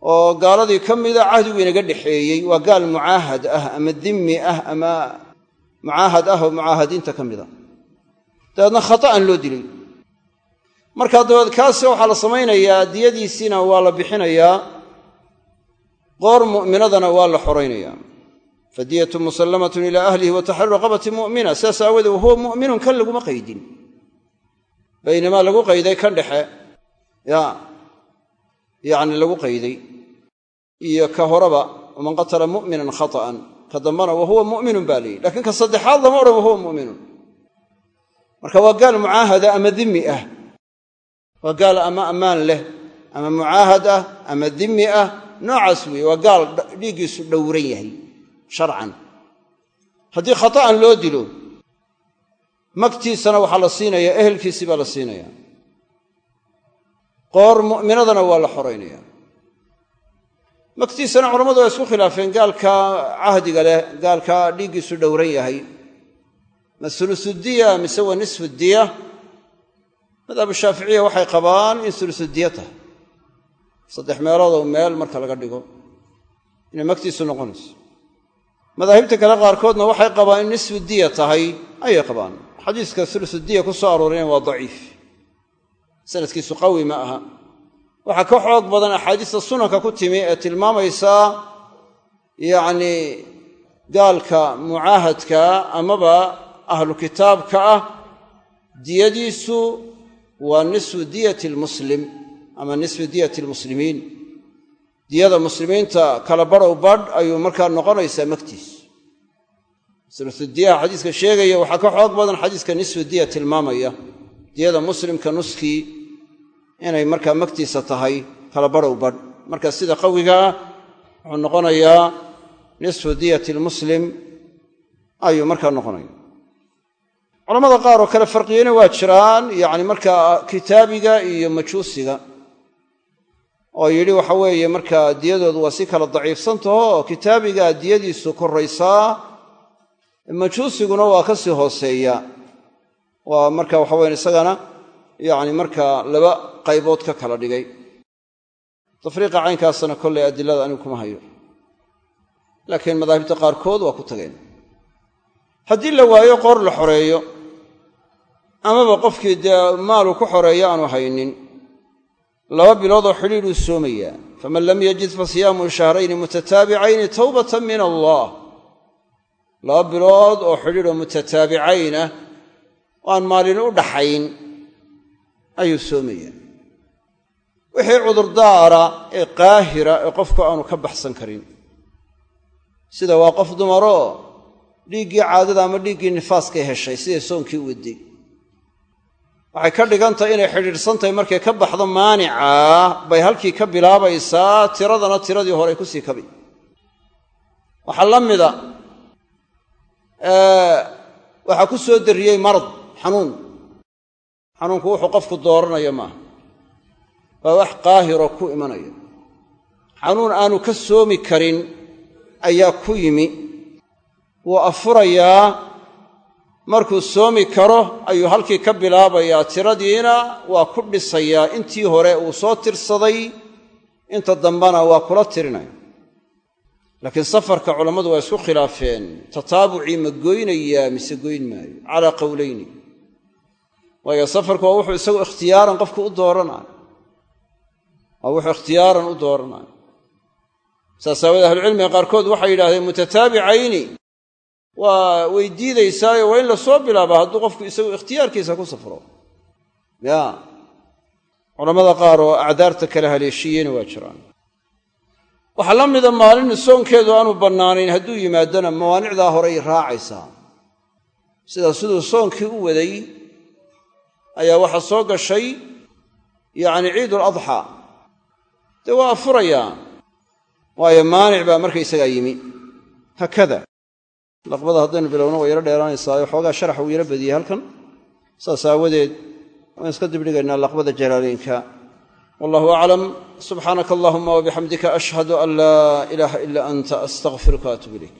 oo gaaladii ka mida cahdigu inaga dhexeeyey waa gaal mucaahad ah ama dimmi ah ama mucaahad ah oo mucaahadiinta ka mida. Dabeedna khata'an loo dilay markaa dabeed kaasi waxaa la samaynayaa diyadiisiina waa la bixinayaa qoor mu'minadana waa la xoraynayaa. Fadiyatu musallamatun ilaa ahlihi wa taxriiru raqabati mu'mina sidaas aawoodee wahuwa mu'minun kan laguma qaydin. Baynamaa lagu qayday kan dhexe ya yacni lagu qayday iyo ka horeba waman qatala mu'minan khata'an ka dambana wahuwa mu'minun baa layidhi lakiin ka saddexaad lama odhan wahuwa mu'minun. Marka waa gaal mucaahada ama dimmi ah waa gaal ama ammaan leh ama mucaahad ah ama dimmi ah noocaas weeye. Waa gaal dhiiggiisu dhowran yahay sharcan. Haddii khata'an loo dilo magtiisana waxaa la siinayaa ehelkiisii baa la siinayaa. Qoor mu'minadana waa la xoraynaya magtiisana culammadu waa isku khilaafeen gaalka cahdiga leh gaalka dhiiggiisu dhowran yahay. Ma sulusudiya mise madhabu shaaficiya waxay qabaan in sulusudiya tahay saddex meeloodoo meel marka laga dhigo inay magtiisu noqonayso. Madaahibta kale qaarkoodna waxay qabaan in nisfu diya tahay ayay qabaan. Xadiiska sulusu diya ku soo aroorayna waa daciif. Sanadkiisu qawi ma aha. Waxaa ka xoog badan axaadiista sunanka ku timi ee tilmaamaysaa yacnii gaalka mucaahadka amaba ahlu kitaabka ah diyadiisu waa nisfu diyati almuslim ama nisfu diyati almuslimiin. Diyada muslimiinta kala badhow badh ayuu markaa noqonaysaa magtiis. Sulusudiyaha xadiiska sheegaya waxaa ka xoog badan xadiiska nisfu diya tilmaamaya. Diyada muslimka nuskii inay markaa magtiisa tahay kala badhow badh marka sida qawigaa wuxuu noqonayaa nisfu diyati almuslim ayuu markaa noqonaya culamada qaar oo kale farqiyeyna waa jiraan yacni markaa kitaabiga iyo majuusiga oo yidhi waxa weeye markaa diyadoodu waa si kala daciifsantaho oo kitaabigaa diyadiisu koraysaa majuusiguna waa ka sii hooseeya. Waa marka waxa weyan isagana yacni markaa laba qaybood ka kala dhigay. Tafriiqa caynkaasna kollay adilada anigu kuma hayo. Laakiin madaahibta qaarkood waa ku tageen. Haddii la waayo qoor la xoreeyo amaba qofkii dee maalu ku xoreeyo aanu haynin. Laba biloodoo xidhiidhuu soomayaa faman lam yajid fa siyaamu shahrayni mutataabicayni tawbatan min allah. Laba bilood oo xidhiidhoo mutataabicayn ah oo aan maalin u dhaxayn ayuu soomayaa wixii cudurdaara ee qaahira ee qofku aanu ka baxsan karin. Sida waa qof dumaroo dhiiggii caadada ama dhiiggii nifaaskay heshay siday soonkii u waxay ka dhigantahay inay xidhiidhsantahay markay ka baxdo maanicaa bay halkii ka bilaabaysaa tiradana tiradii horey ku sii kabi. Waxaa la mida waxaa ku soo darriyey marad xanuun. Xanuunku wuxuu qofku dooranaya maaha waa wax qaahiro ku imanaya. Xanuun aanu ka soomi karin ayaa ku yimi. Wuu afurayaa markuu soomi karo ayuu halkii ka bilaabayaa tiradiina waa ku dhisayaa intii hore uu soo tirsaday inta dambena waa kula tirinaya laakiin safarka culammadu waa isku khilaafeen. Tataabucii ma goynayaa mise goyn maayo? Calaa qowlayni waayo safarku waa wuxuu isagu ikhtiyaaran qofku u dooranayo. Waa wuxuu ikhtiyaaran u dooranayo. Saas aawoodee ahlucilmiga qaarkood waxay yidhahdeen mutataabicayni waa way diidaysaayo waa in la soo bilaabaa hadduu qofku isagu ikhtiyaarkiisa ku safro. Ya. Culammada qaar oo acdaarta kale haleeshiiyeyna waa jiraan. Waxaa la mida maalin soonkeedu aanu bannaanayn hadduu yimaadona mawaanicdaa horay raacaysaa. Sida siduu soonkii u waday ayaa waxaa soo gashay yacni ciidul adxaa dee waa afurayaa? Waayo maanic baa markaysagaa yimi. Haakada laqbada haddaynu bilowno waa yaro dheeraanaysaayo xoogaa sharax uu yaro badiyey halkan. Saas aawadeed waan iska dibdhigaynaa laqbada jalaaleynka wallahu aclam. Subxaanaka allahuma wabixamdika ashhadu an laa ilaaha ila anta astaqfiruka waatuub ilayk